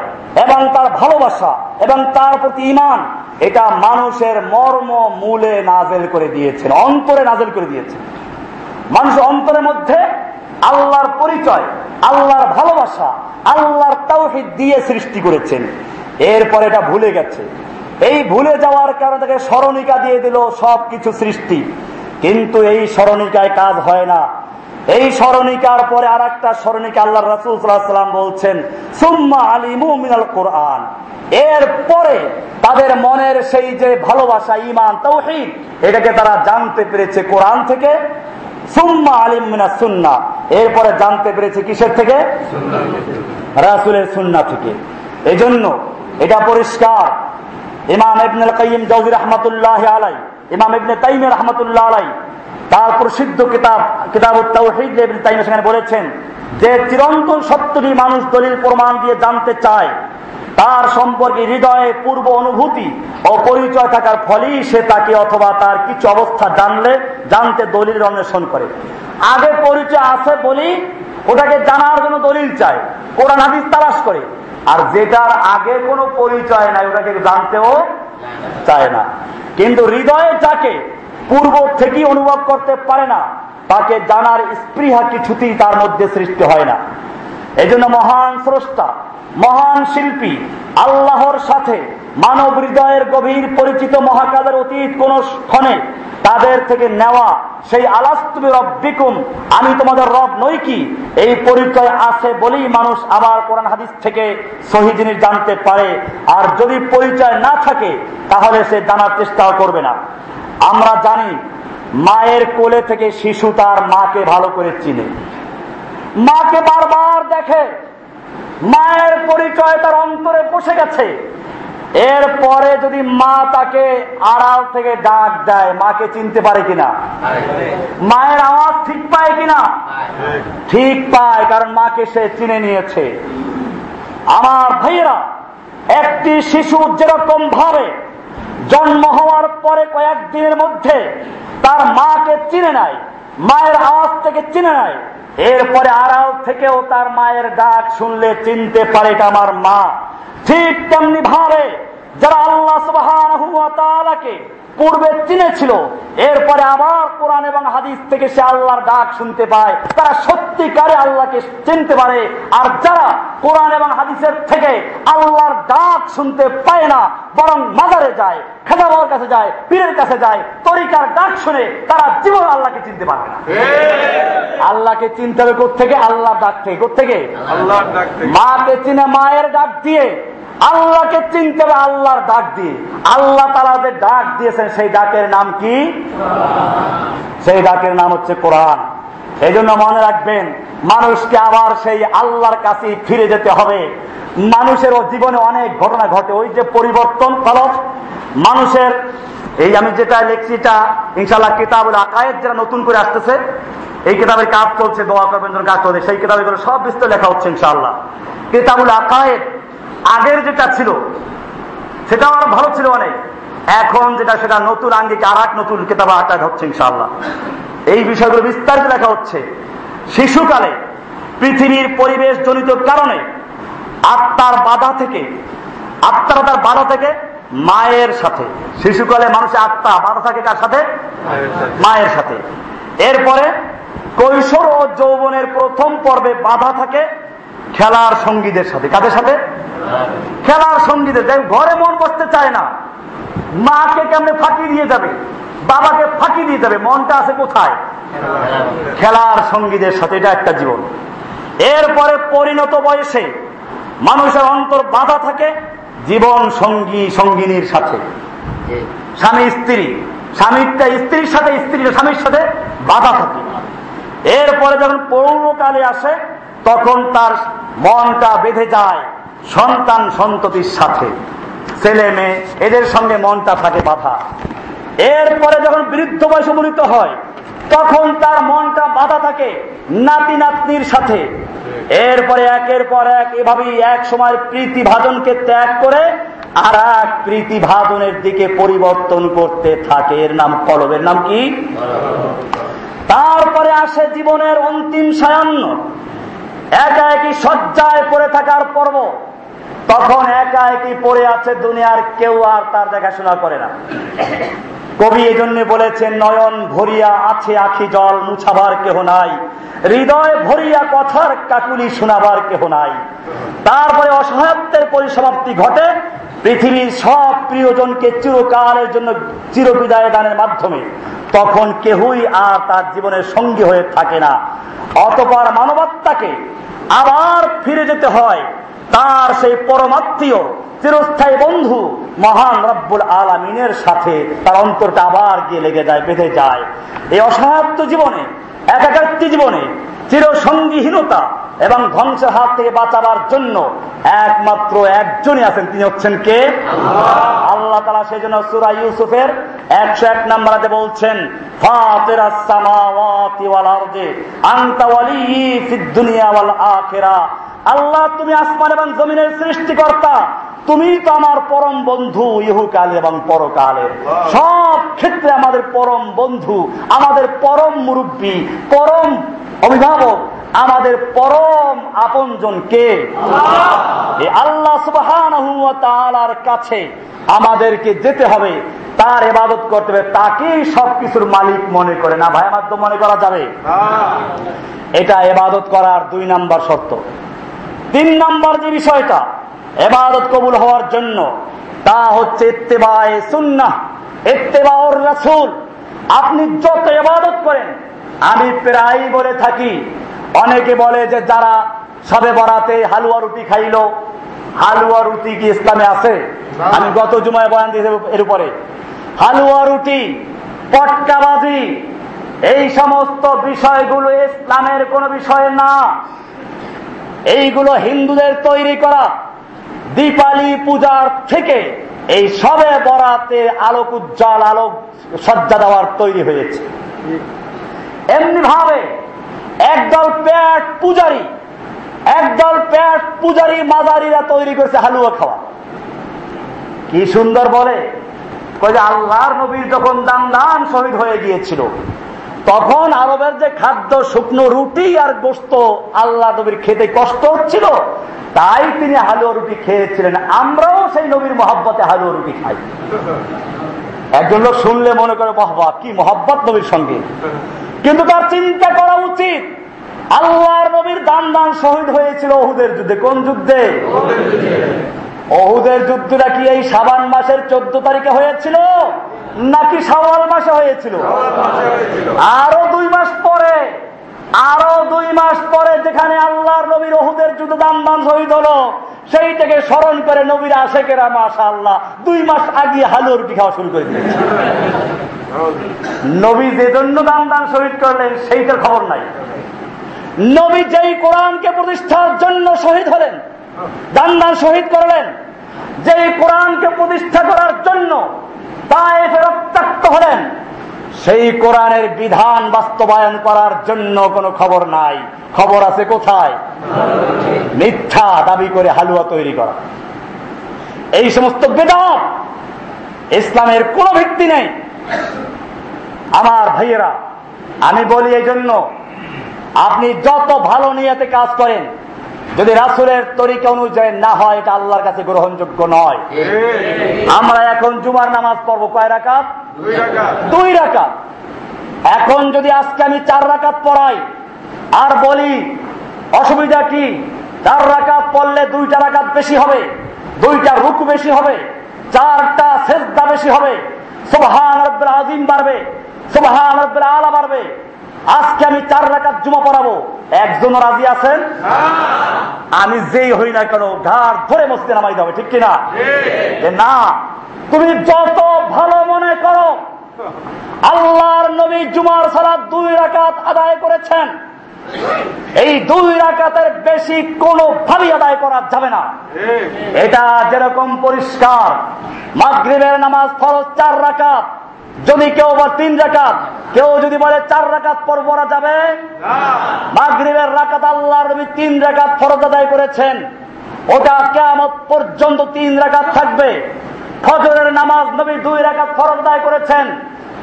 এবং তার ভালোবাসা এবং তার প্রতি ইমান এটা মানুষের মর্ম মূলে নাজেল করে দিয়েছেন, অন্তরে নাজেল করে দিয়েছেন। মানুষ অন্তরের মধ্যে আল্লাহর পরিচয় আল্লাহর ভালোবাসা, আল্লাহর তাওহিদ দিয়ে সৃষ্টি করেছেন। এরপর এটা ভুলে গেছে। এই ভুলে যাওয়ার কারণে তাকে স্মরণিকা দিয়ে দিল সব কিছু সৃষ্টি। কিন্তু এই স্মরণিকায় কাজ হয় না। এই স্মরণিকার পরে আর একটা স্মরণিকা আল্লাহ রাসুলাম বলছেন, সুম্মা আলিমু কোরআন। এর পরে তাদের মনের সেই যে ভালোবাসা ইমান তৌহিদ এটাকে তারা জানতে পেরেছে কোরআন থেকে। এরপরে জানতে পেরেছে কিসের থেকে? রাসুলের সুন্না থেকে। এই জন্য এটা পরিষ্কার। ইমাম ইবনুল কাইম জৌজি রহমতুল্লাহ আলাই ইমাম ইবনে তাইম রহমতুল্লাহ আলাই তার প্রসিদ্ধ কিতাব কিতাব তাইম সেখানে বলেছেন যে চিরন্তন সত্যটি মানুষ দলিল প্রমাণ দিয়ে জানতে চায়। তার সম্পর্কে হৃদয়ে পূর্ব অনুভূতি ও পরিচয় থাকার ফলেই সে তাকে অথবা তার কিছু অবস্থা জানলে, জানতে দলিল অন্বেষণ করে। আগে পরিচয় আছে বলি ওটাকে জানার জন্য দলিল চায়, কোরআন হাদিস তালাশ করে। আর যেটার আগে কোনো পরিচয় নাই, ওটাকে জানতেও চায় না। কিন্তু হৃদয়ে যাকে পূর্ব থেকেই অনুভব করতে পারে না, তাকে জানার স্পৃহা কিছুতেই তার মধ্যে সৃষ্টি হয় না। এই জন্য মহান স্রষ্টা, মহান শিল্পী, আল্লাহর সাথে মানব হৃদয়ের গভীর পরিচিত মহাকালের অতীত কোন ক্ষণে তাদের থেকে নেওয়া সেই আলাস্তুবি রব্বিকুম আমি তোমাদের রব নই কি? এই পরিচয় আছে বলেই মানুষ আবার কোরআন হাদিস থেকে সহি জিনিস জানতে পারে। আর যদি পরিচয় না থাকে, তাহলে সে জানার চেষ্টাও করবে না। আমরা জানি, মায়ের কোলে থেকে শিশু তার মাকে ভালো করে চিনে। মাকে বারবার দেখে। মায়ের পরিচয় তার অন্তরে বসে গেছে। এরপরে যদি মা তাকে আড়াল থেকে ডাক দেয়, মাকে চিনতে পারে কিনা? মায়ের আওয়াজ ঠিক পায় কিনা? ঠিক পায়, কারণ মাকে সে চিনে নিয়েছে। আমার ভাইয়েরা, একটি শিশু যেরকম ভাবে জন্ম হওয়ার পরে কয়েকদিনের মধ্যে তার মাকে চিনে নেয় মায়ের আওয়াজ থেকে চিনে নেয় এরপরে আড়াল থেকেও তার মায়ের ডাক শুনলে চিনতে পারে এটা আমার মা। ঠিক তেমনি ভাবে যারা আল্লাহ সুবাহকে পূর্বে চিনেছিল এরপরে আবার কোরআন এবং হাদিস থেকে সে আল্লাহর ডাক শুনতে পায়। তারা সত্যিকারে আল্লাহকে চিনতে পারে। আর যারা কোরআন এবং হাদিসের থেকে আল্লাহর ডাক শুনতে পায় না বরং মাজারে যায় খেদাবার কাছে যায় পীরের কাছে যায় তরিকার ডাক শুনে তারা জীবন আল্লাহকে চিনতে পারবে না। আল্লাহকে চিনতে হবে কোথেকে আল্লাহর ডাক থেকে কোথেকে মাকে চিনে মায়ের ডাক দিয়ে আল্লাহকে চিনতে হবে আল্লাহর ডাক দিয়ে। আল্লাহ তারা যে ডাক দিয়েছেন, সেই ডাকের নাম কি? সেই ডাকের নাম হচ্ছে কোরআন। এই জন্য মনে রাখবেন, মানুষকে আবার সেই আল্লাহর কাছে ফিরে যেতে হবে। মানুষেরও জীবনে অনেক ঘটনা ঘটে। ওই যে পরিবর্তন ফলক মানুষের, এই আমি যেটা লেখছি, এটা ইনশাল্লাহ কিতাবুল আকায়ের যেটা নতুন করে আসতেছে, এই কিতাবের কাজ চলছে, দোয়া করবেন কাজ চলছে, সেই কিতাবে সব বিস্তার লেখা হচ্ছে ইনশাল্লাহ কিতাবুল আকায়ের আগের যেটা ছিল সেটাও আরও ভালো ছিল অনেক। এখন যেটা সেটা নতুন আঙ্গিক আর এক নতুন কেতাব আকার হচ্ছে ইনশাল্লাহ এই বিষয়গুলো বিস্তারিত লেখা হচ্ছে। শিশুকালে পৃথিবীর পরিবেশ জনিত কারণে আত্মার বাধা থেকে আত্মার তার বাধা থেকে মায়ের সাথে। শিশুকালে মানুষের আত্মা বাধা থাকে কার সাথে। মায়ের সাথে। এরপরে কৈশোর ও যৌবনের প্রথম পর্বে বাধা থাকে খেলার সঙ্গীদের সাথে। কাদের সাথে? খেলার সঙ্গীদের। ঘরে মন বসতে চায় না। মাকে কেমনে ফাঁকি দিয়ে যাবে? বাবাকে ফাঁকি দিয়ে যাবে? মনটা আছে কোথায়? খেলার সঙ্গীদের সাথে। এটা একটা জীবন। এরপরে পরিণত বয়সে মানুষের অন্তর বাধা থাকে জীবন সঙ্গী, সঙ্গিনীর সাথে। স্বামী, স্ত্রী। স্বামীটা স্ত্রীর সাথে, স্ত্রীর স্বামীর সাথে বাধা থাকে। এরপরে যখন পৌরকালে আসে তখন তার মনটা বেঁধে যায় সন্তান সন্ততির সাথে। ছেলে মেয়ে এদের সঙ্গে মনটা থাকে বাধা। এরপরে যখন বৃদ্ধ বয়স উপনীত হয় তখন তার মনটা বাধা থাকে নাতি নাতনির সাথে। এরপরে একের পর এক এভাবেই এক সময় প্রীতি ভাজনকে ত্যাগ করে আর এক প্রীতি ভাজনের দিকে পরিবর্তন করতে থাকে। এর নাম কলবের নাম কি? তারপরে আসে জীবনের অন্তিম সায়ান্ন একা একই শয্যায় পড়ে থাকার পর্ব। তখন একা একই পড়ে আছে দুনিয়ার কেউ আর তার দেখাশোনা করে না। কবি এই জন্য বলেছেন, নয়ন ভরিয়া আছে আখি জল, মুছাবার কেহ নাই। হৃদয় ভরিয়া কথার কাকুলি শোনাবার কেহ নাই। তারপরে অসহায়ত্বের পরিসমাপ্তি ঘটে পৃথিবীর সব প্রিয়জনকে চিরকালের জন্য চিরবিদায় দানের মাধ্যমে, তখন কেহই আর তার জীবনের সঙ্গী হয়ে থাকে না। অতপর মানবাত্মাকে আবার ফিরে যেতে হয়, তার সেই পরমাত্মীয়, চিরস্থায়ী বন্ধু মহান রব্বুল আলমিনের সাথে তার অন্তরটা আবার গিয়ে লেগে যায়, বেঁধে যায়। এই অসহায়ত্ব জীবনে একাকাত্মী জীবনে চিরসঙ্গীহীনতা এবং ধ্বংসের হাত থেকে বাঁচাবার জন্য একমাত্র একজনই আছেন। তিনি হচ্ছেন কে? আল্লাহ তালা সেই জন্য সুরা ইউসুফের একশো এক নম্বরাতে বলছেন আল্লাহ, তুমি আসমান এবং জমিনের সৃষ্টিকর্তা তুমি তো আমার পরম বন্ধু ইহুকাল এবং পরকালের সব ক্ষেত্রে আমাদের পরম বন্ধু আমাদের পরম মুরব্বী পরম অভিভাবক আমাদের পরম আপনজন কে? আল্লাহ সুবাহ কাছে আমাদেরকে যেতে হবে তার এবাদত করতে হবে তাকেই সবকিছুর মালিক মনে করে। না ভাই মাধ্যম মনে করা যাবে? এটা এবাদত করার দুই নাম্বার শর্ত। তিন নাম্বার যে বিষয়টা এবাদত কবুল হওয়ার জন্য তা হচ্ছে ইত্তেবায় সুন্না ইত্তেবাউর রাসুল। আপনি যত এবাদত করেন, আমি প্রায় বলে থাকি, অনেকে বলে যে যারা সবে বরাতে হালুয়া রুটি খাইল, হালুয়া রুটি কি ইসলামে আছে? আমি গত জুমায় বয়ান দিয়েছি এর উপরে। হালুয়া রুটি, পটকাবাজি, এই সমস্ত বিষয়গুলো ইসলামের কোন বিষয় না। এইগুলো হিন্দুদের তৈরি করা। দীপালি পূজার থেকে এই সবে বরাতে আলোক উজ্জ্বল, আলোক সজ্জা দেওয়ার তৈরি হয়েছে। এমনি ভাবে একদল পেট পূজারি, একদল পেট পূজারি মাদারিরা তৈরি করেছে হালুয়া খাওয়া। কি সুন্দর বলে? যে আল্লাহর নবীর যখন দান দান শহীদ হয়ে গিয়েছিল, তখন আরবের যে খাদ্য, শুকনো রুটি আর গোস্ত আল্লাহ নবীর খেতে কষ্ট হচ্ছিল তাই তিনি হালুয়া রুটি খেয়েছিলেন। আমরাও সেই নবীর মহাব্বতে হালুয়া রুটি খাই। একজন লোক শুনলে মনে করে মহব্বত কি মহব্বত নবীর সঙ্গে। কিন্তু তার চিন্তা করা উচিত। আল্লাহর নবীর দান দান শহীদ হয়েছিল ওহুদের যুদ্ধে। কোন যুদ্ধে? অহুদের যুদ্ধটা কি এই সাবান মাসের চোদ্দ তারিখে হয়েছিল? নাকি সাওয়াল মাসে হয়েছিল? আরও দুই মাস পরে। আরও দুই মাস পরে যেখানে আল্লাহর নবীর ওহুদের যুদ্ধ দান শহীদ হলো সেই থেকে স্মরণ করে নবীর আশেকেরা মাসা আল্লাহ দুই মাস আগে রুটি খাওয়া শুরু করে দিয়েছে। নবী যে জন্য দান শহীদ করলেন, সেইটার খবর নাই। নবী যেই কোরআনকে প্রতিষ্ঠার জন্য শহীদ হলেন, দান দান শহীদ করলেন, যেই কোরআনকে প্রতিষ্ঠা করার জন্য তায়েফে রক্তাক্ত হলেন সেই কোরআনের বিধান বাস্তবায়ন করার জন্য কোনো খবর নাই। খবর আছে কোথায়? মিথ্যা দাবি করে হালুয়া তৈরি করা। এই সমস্ত বেদাত ইসলামের কোনো ভিত্তি নেই। আমার ভাইয়েরা, আমি বলি এই জন্য, আপনি যত ভালো নিয়েতে কাজ করেন যদি রাসুলের তরিকা অনুযায়ী না হয় এটা আল্লাহর কাছে গ্রহণযোগ্য নয়। আমরা এখন জুমার নামাজ পড়ব কয় রাকাত? দুই রাকাত। এখন যদি আজকে আমি চার রাকাত পড়াই আর বলি অসুবিধা কি? চার রাকাত পড়লে দুইটা রাকাত বেশি হবে দুইটা রুকু বেশি হবে চারটা সেজদা বেশি হবে রব্বুল আজিম বাড়বে রব্বুল আলা বাড়বে। আজকে আমি চার রাকাত জুমা পড়াবো। একজন রাজি আছেন? আমি যেই হই না কেন ঘাড় ধরে মসজিদে নামাই যাবে ঠিক কিনা? না তুমি যত ভালো মনে করো আল্লাহর নবী জুমার সালাদ দুই রাকাত আদায় করেছেন। এই দুই রাকাতের বেশি কোনো ভাবে আদায় করা যাবে না। এটা যেরকম পরিষ্কার মাগরিবের নামাজ ফরজ চার রাকাত যদি কেউ বা তিন রাকাত, কেউ যদি বলে চার রাকাত পর পড়া যাবে, মাগরিবের রাকাত আল্লাহর নবী তিন রাকাত ফরজ আদায় করেছেন। ওটা কেমন পর্যন্ত তিন রাকাত থাকবে। ফজরের নামাজ নবী দুই রাকাত ফরজ আদায় করেছেন।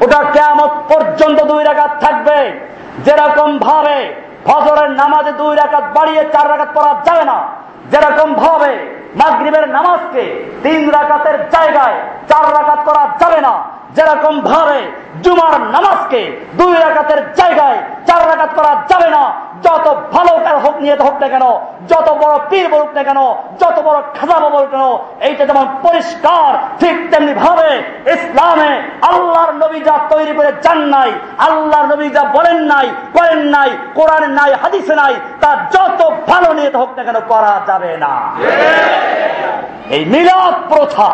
ওটা কেমন পর্যন্ত দুই রাকাত থাকবে। যেরকম ভাবে ফজরের নামাজে দুই রাকাত বাড়িয়ে চার রাকাত পড়া যাবে না, যেরকম ভাবে মাগরিবের নামাজকে তিন রাকাতের জায়গায় চার রাকাত করা যাবে না। যেরকম ভাবে জুমার নামাজকে দুই রাকাতের জায়গায় চার রাকাত করা যাবে না যত ভালো হোক নিয়ে হোক না কেন যত বড় পীর বলুক না কেন যত বড় খাজাবো বলুক কেন এইটা যেমন পরিষ্কার ঠিক তেমনি ভাবে ইসলামে আল্লাহর নবী যা তৈরি করে যান নাই আল্লাহর নবী যা বলেন নাই করেন নাই কোরআন নাই হাদিসে নাই তা যত ভালো নিয়ে হোক না কেন করা যাবে না। এই মিলাদ প্রথা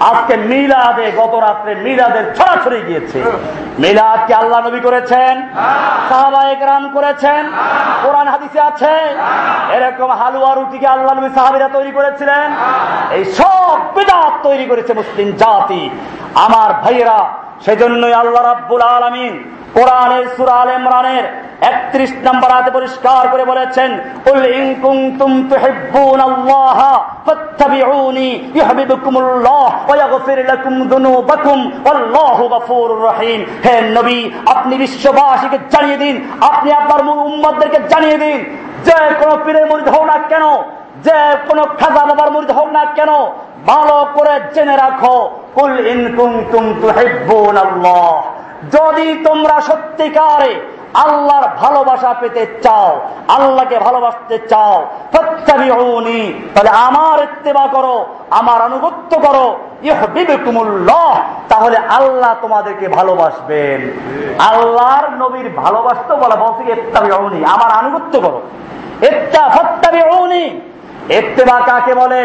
আজকে মিলাদে গত রাত্রে মিলাদের ছড়াছড়ি গিয়েছে। মিলাদ কি আল্লাহ নবী করেছেন? সাহাবায়ক রাম করেছেন? কোরআন হাদিসে আছে? এরকম হালুয়া রুটিকে আল্লাহ নবী সাহাবিরা তৈরি করেছিলেন? এই সব বিদাত তৈরি করেছে মুসলিম জাতি। আমার ভাইয়েরা সেজন্যই আল্লাহ রাব্বুল আলমিন কোরআনের সুরা আল ইমরানের একত্রিশ নম্বর হাতে পরিষ্কার করে বলেছেন উল ইন কুনতুম তুহিব্বুনাল্লাহ ফাত্তাবিউনি ইউহিব্বুকুমুল্লাহ ওয়া ইয়াগফির লাকুম যুনুবাকুম ওয়াল্লাহু গফুরুর রহিম। হে নবী, আপনি বিশ্ববাসীকে জানিয়ে দিন, আপনি আপনার উম্মতদেরকে জানিয়ে দিন, যে কোন পীরের মুরিদ হোক না কেন, যে কোন খাজা বাবার মুরিদ হোক না কেন, ভালো করে জেনে রাখো, কুল ইন কুনতুম তুহিব্বুনাল্লাহ। যদি তোমরা সত্যিকারে আল্লাহর ভালোবাসা পেতে চাও, আল্লাহকে ভালোবাসতে চাও তাহলে আমার ইত্তেবা করো, আমার আনুগত্য করো তাহলে আল্লাহ তোমাদেরকে ভালোবাসবেন। আল্লাহর নবীর ভালোবাসতে বলা বলছে ইত্তাবিউনি, আমার আনুগত্য করো। ইত্তা ফত্তাবিউনি, ইত্তেবা কাকে বলে?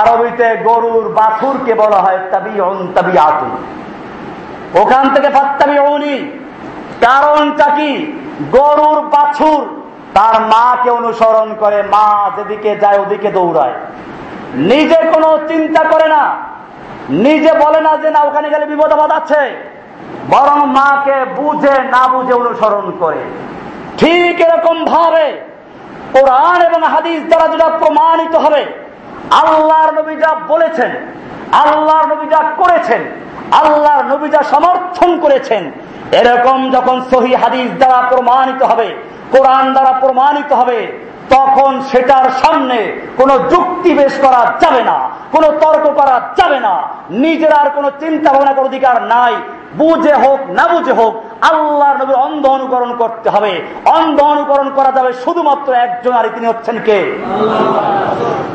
আরবিতে গরুর বাছুরকে বলা হয় তাবিউন তাবিয়াতুন ওখান থেকে ফাত্তাবি অনি কারণটা কি? গরুর বাছুর, তার মাকে অনুসরণ করে মা যেদিকে যায় ওদিকে দৌড়ায়। নিজে কোনো চিন্তা করে না। নিজে বলে না যে, না, ওখানে গেলে বিপদাবাদ আছে। বরং মাকে বুঝে, না বুঝে অনুসরণ করে। ঠিক এরকম ভাবে কোরআন এবং হাদিস দ্বারা যেটা প্রমাণিত হবে, আল্লাহর নবী যা বলেছেন আল্লাহর নবী যা করেছেন, আল্লাহর নবী যা সমর্থন করেছেন, এরকম যখন সহি হাদিস দ্বারা প্রমাণিত হবে, কোরআন দ্বারা প্রমাণিত হবে, তখন সেটার সামনে কোনো যুক্তি বেশ করা যাবে না, কোনো তর্ক করা যাবে না। নিজের আর কোনো চিন্তা ভাবনা করার অধিকার নাই। বুঝে হোক, না বুঝে হোক আল্লাহ নবীর অন্ধ অনুকরণ করতে হবে। অন্ধ অনুকরণ করা যাবে শুধুমাত্র একজন আর তিনি হচ্ছেন কে?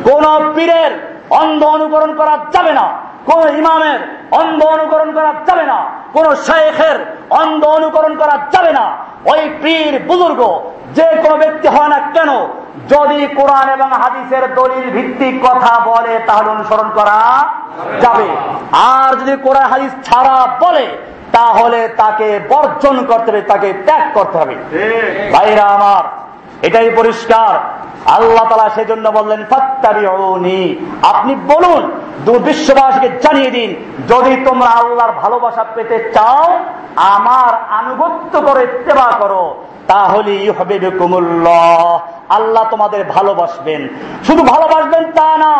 কোন পীরের অন্ধ অনুকরণ করা যাবে না। কোন ইমামের অন্ধ অনুকরণ করা যাবে না। কোন শেখের অন্ধ অনুকরণ করা যাবে না। ওই পীর বুজুর্গ যে কোনো ব্যক্তি হয় না কেন যদি কোরআন এবং হাদিসের দলিল ভিত্তিক কথা বলে তাহলে অনুসরণ করা যাবে। আর যদি কোরআন হাদিস ছাড়া বলে তাহলে তাকে বর্জন করতে হবে তাকে ত্যাগ করতে হবে। ভাইরা আমার এটাই পরিষ্কার। আল্লাহ তালা সেই জন্য বললেন, ফাত্তাবিউনি আপনি বলুন বিশ্ববাসীকে জানিয়ে দিন, যদি তোমরা আল্লাহর ভালোবাসা পেতে চাও, আমার আনুগত্য করে ইত্তেবা করো। তাহলে আল্লাহ তোমাদের ভালোবাসবেন। শুধু ভালোবাসবেন তা না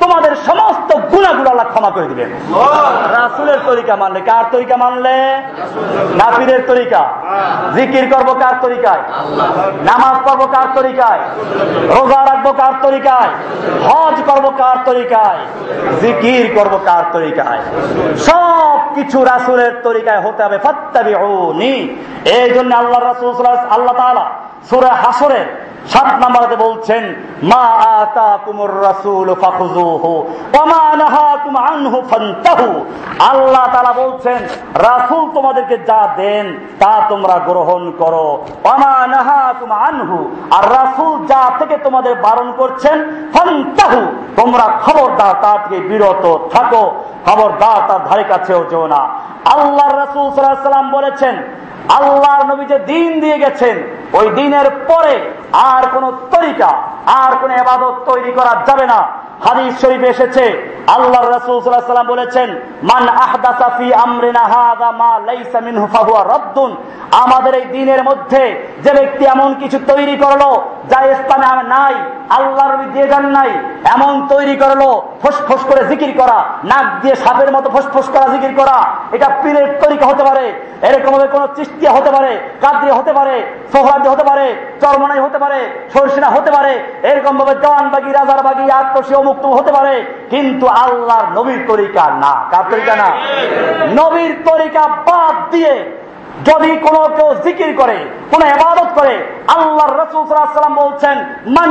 তোমাদের সমস্ত গুণাগুলো আল্লাহ ক্ষমা করে দিবেন। রাসুলের তরিকা মানলে কার তরিকা মানলে? নাপিরের তরিকা। জিকির করব কার তরিকায়? নামাজ পড়ব কার তরিকায়? রোজা রাখব কার তরিকায়? হজ করব কার তরিকায়? জিকির করব কার তরিকায়? সব কিছু রাসুলের তরিকায় হতে হবে ফত্তাবি এই জন্য আল্লাহ রাসুল আল্লাহ তালা সুরে হাসরের সাত নাম্বারে বলছেন, মা আতা কুমুর রাসুল আল্লাহ তারা বলছেন, রাসুল তোমাদেরকে যা দেন, তা তোমরা গ্রহণ করো। আনহু, আর রাসুল যা থেকে তোমাদের বারণ করছেন, ফান্তাহু, তোমরা খবরদার তা থেকে বিরত থাকো, খবরদার তার ধারে কাছেও যেও না। আল্লাহ রাসুল সাল্লাম বলেছেন আল্লাহর নবী যে দিন দিয়ে গেছেন, ওই দিনের পরে আর কোন তরিকা, আর কোন এবাদত তৈরি করা যাবে না। হাদিস শরীফ এসেছে আল্লাহ রসুলাম বলেছেন, মান আহদাসাফি আমরিনা হাদা মা লাইসা মিনহু ফাহুয়া রদ্দুন। আমাদের এই মধ্যে যে ব্যক্তি এমন কিছু তৈরি করল, যা ইসলামে নাই, আল্লাহর নাই, এমন তৈরি করল করে জিকির করা, নাক দিয়ে সাপের মতো ফোস করা, জিকির করা, এটা পীরের তরিকা হতে পারে এরকম ভাবে কোন চিস্তিয়া হতে পারে, কাদ্রি হতে পারে সোহরাদি হতে পারে, চরমনাই হতে পারে, সরসিনা হতে পারে এরকম ভাবে জওয়ানবাগি, রাজারবাগি আত্মসী অমুক্ত হতে পারে, কিন্তু আল্লাহর নবীর তরিকা না। কার তরিকা না? নবীর তরিকা বাদ দিয়ে যদি কোনো কেউ জিকির করে, কোন এবাদত করে আল্লাহ রসুলাম বলছেন, মান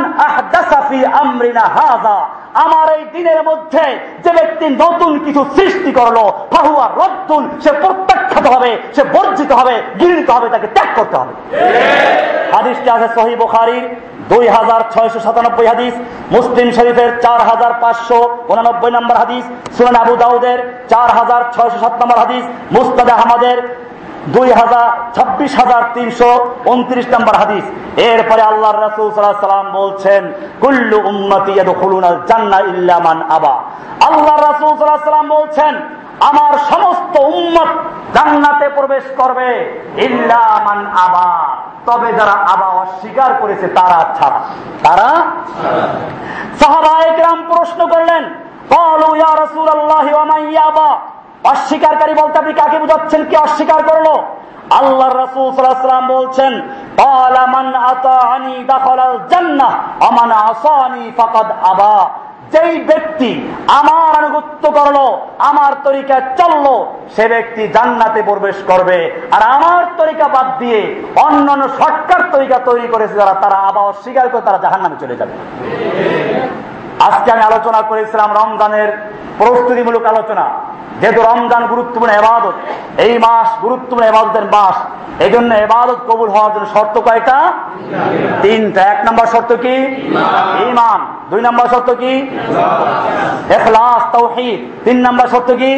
আমরিনা হাজা আমার এই দিনের মধ্যে যে ব্যক্তি নতুন কিছু সৃষ্টি করল, ফাহুয়া রদ্দুন, সে প্রত্যাখ্যাত হবে, সে বর্জিত হবে, গৃহীত হবে, তাকে ত্যাগ করতে হবে। হাদিসটি আছে সহি বোখারির। দুই হাজার ছয়শো সাতানব্বই হাদিস, মুসলিম শরীফের চার হাজার পাঁচশো উনানব্বই নম্বর হাদিস, সুনান আবু দাউদের চার হাজার ছয়শো সাত নম্বর হাদিস, মুস্তাদ আহমদের দুই হাজার ছাব্বিশ হাজার তিনশো উনত্রিশ নম্বর হাদিস। এরপরে আল্লাহ রসুল সাল্লাম বলছেন, কুল্লু উন্নতি জান্না ইল্লামান আবা। আল্লাহ রসুল সাল্লাম বলছেন, আমার সমস্ত উম্মত জান্নাতে প্রবেশ করবে ইল্লামান আবা। তবে যারা আবা অস্বীকার করেছে, তারা ছাড়া। তারা সাহাবাহাম প্রশ্ন করলেন অস্বীকারী বলতে আপনি কাকে বুঝাচ্ছেন? কি অস্বীকার করল? আল্লাহ রসুল সাল্লাম বলছেন আবা। যেই ব্যক্তি আমার আনুগত্য করল, আমার তরিকা চলল, সে ব্যক্তি জান্নাতে প্রবেশ করবে। আর আমার তরিকা বাদ দিয়ে অন্য অন্য সরকার তরিকা তৈরি করেছে যারা, তারা আবার অস্বীকার করে তারা জাহান নামে চলে যাবে। আজকে আমি আলোচনা করেছিলাম রমজানের প্রস্তুতিমূলক আলোচনা, যেহেতু রমজান গুরুত্বপূর্ণ এবাদত, এই মাস গুরুত্বপূর্ণ এবাদতের মাস এই জন্য এবাদত কবুল হওয়ার জন্য শর্ত কয়টা? তিনটা। এক নম্বর শর্ত কি? ইমান দুই নম্বর শর্ত কি? এখলাস তৌহিদ। তিন নম্বর শর্ত কি?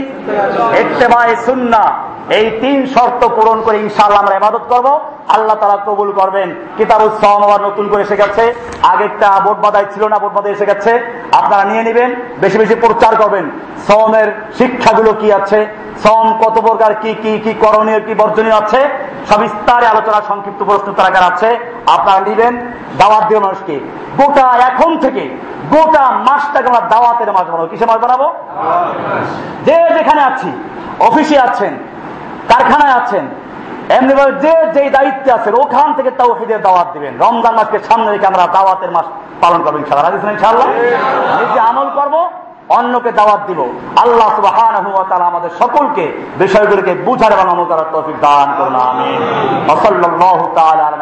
ইত্তেবায়ে সুন্না এই তিন শর্ত পূরণ করে ইনশাল্লাহ আমরা এবাদত করব। আল্লাহ তারা কবুল করবেন। কিতাব উৎসব আবার নতুন করে এসে গেছে আগেরটা বোট বাদায় ছিল না বোট বাদায় এসে গেছে আপনারা নিয়ে নেবেন বেশি বেশি প্রচার করবেন। সমের শিক্ষাগুলো কি আছে? সম কত প্রকার কি কি কি করণীয় কি বর্জনীয় আছে? সবিস্তারে আলোচনা সংক্ষিপ্ত প্রশ্ন তারাকার আছে। আপনারা নিবেন দাওয়াত দিয়ে মানুষকে। গোটা এখন থেকে গোটা মাসটাকে আমরা দাওয়াতের মাস বানাবো। কিসে মাস বানাবো? যে যেখানে আছি অফিসে আছেন কারখানায় আছেন। এমনি ভাবে যে যে দায়িত্বে আছেন, ওখান থেকে তাও হিদের দাওয়াত দিবেন। রমজান মাসকে সামনে রেখে আমরা দাওয়াতের মাস পালন করব ইনশাল্লাহ ইনশাল্লাহ নিজে আমল করব, অন্যকে দাওয়াত দিব। আল্লাহ তাআলা আমাদের সকলকে বিষয়গুলোকে বুঝার এবং আমল করার তৌফিক দান করুন, আমিন। ওয়া সাল্লাল্লাহু তাআলা আলা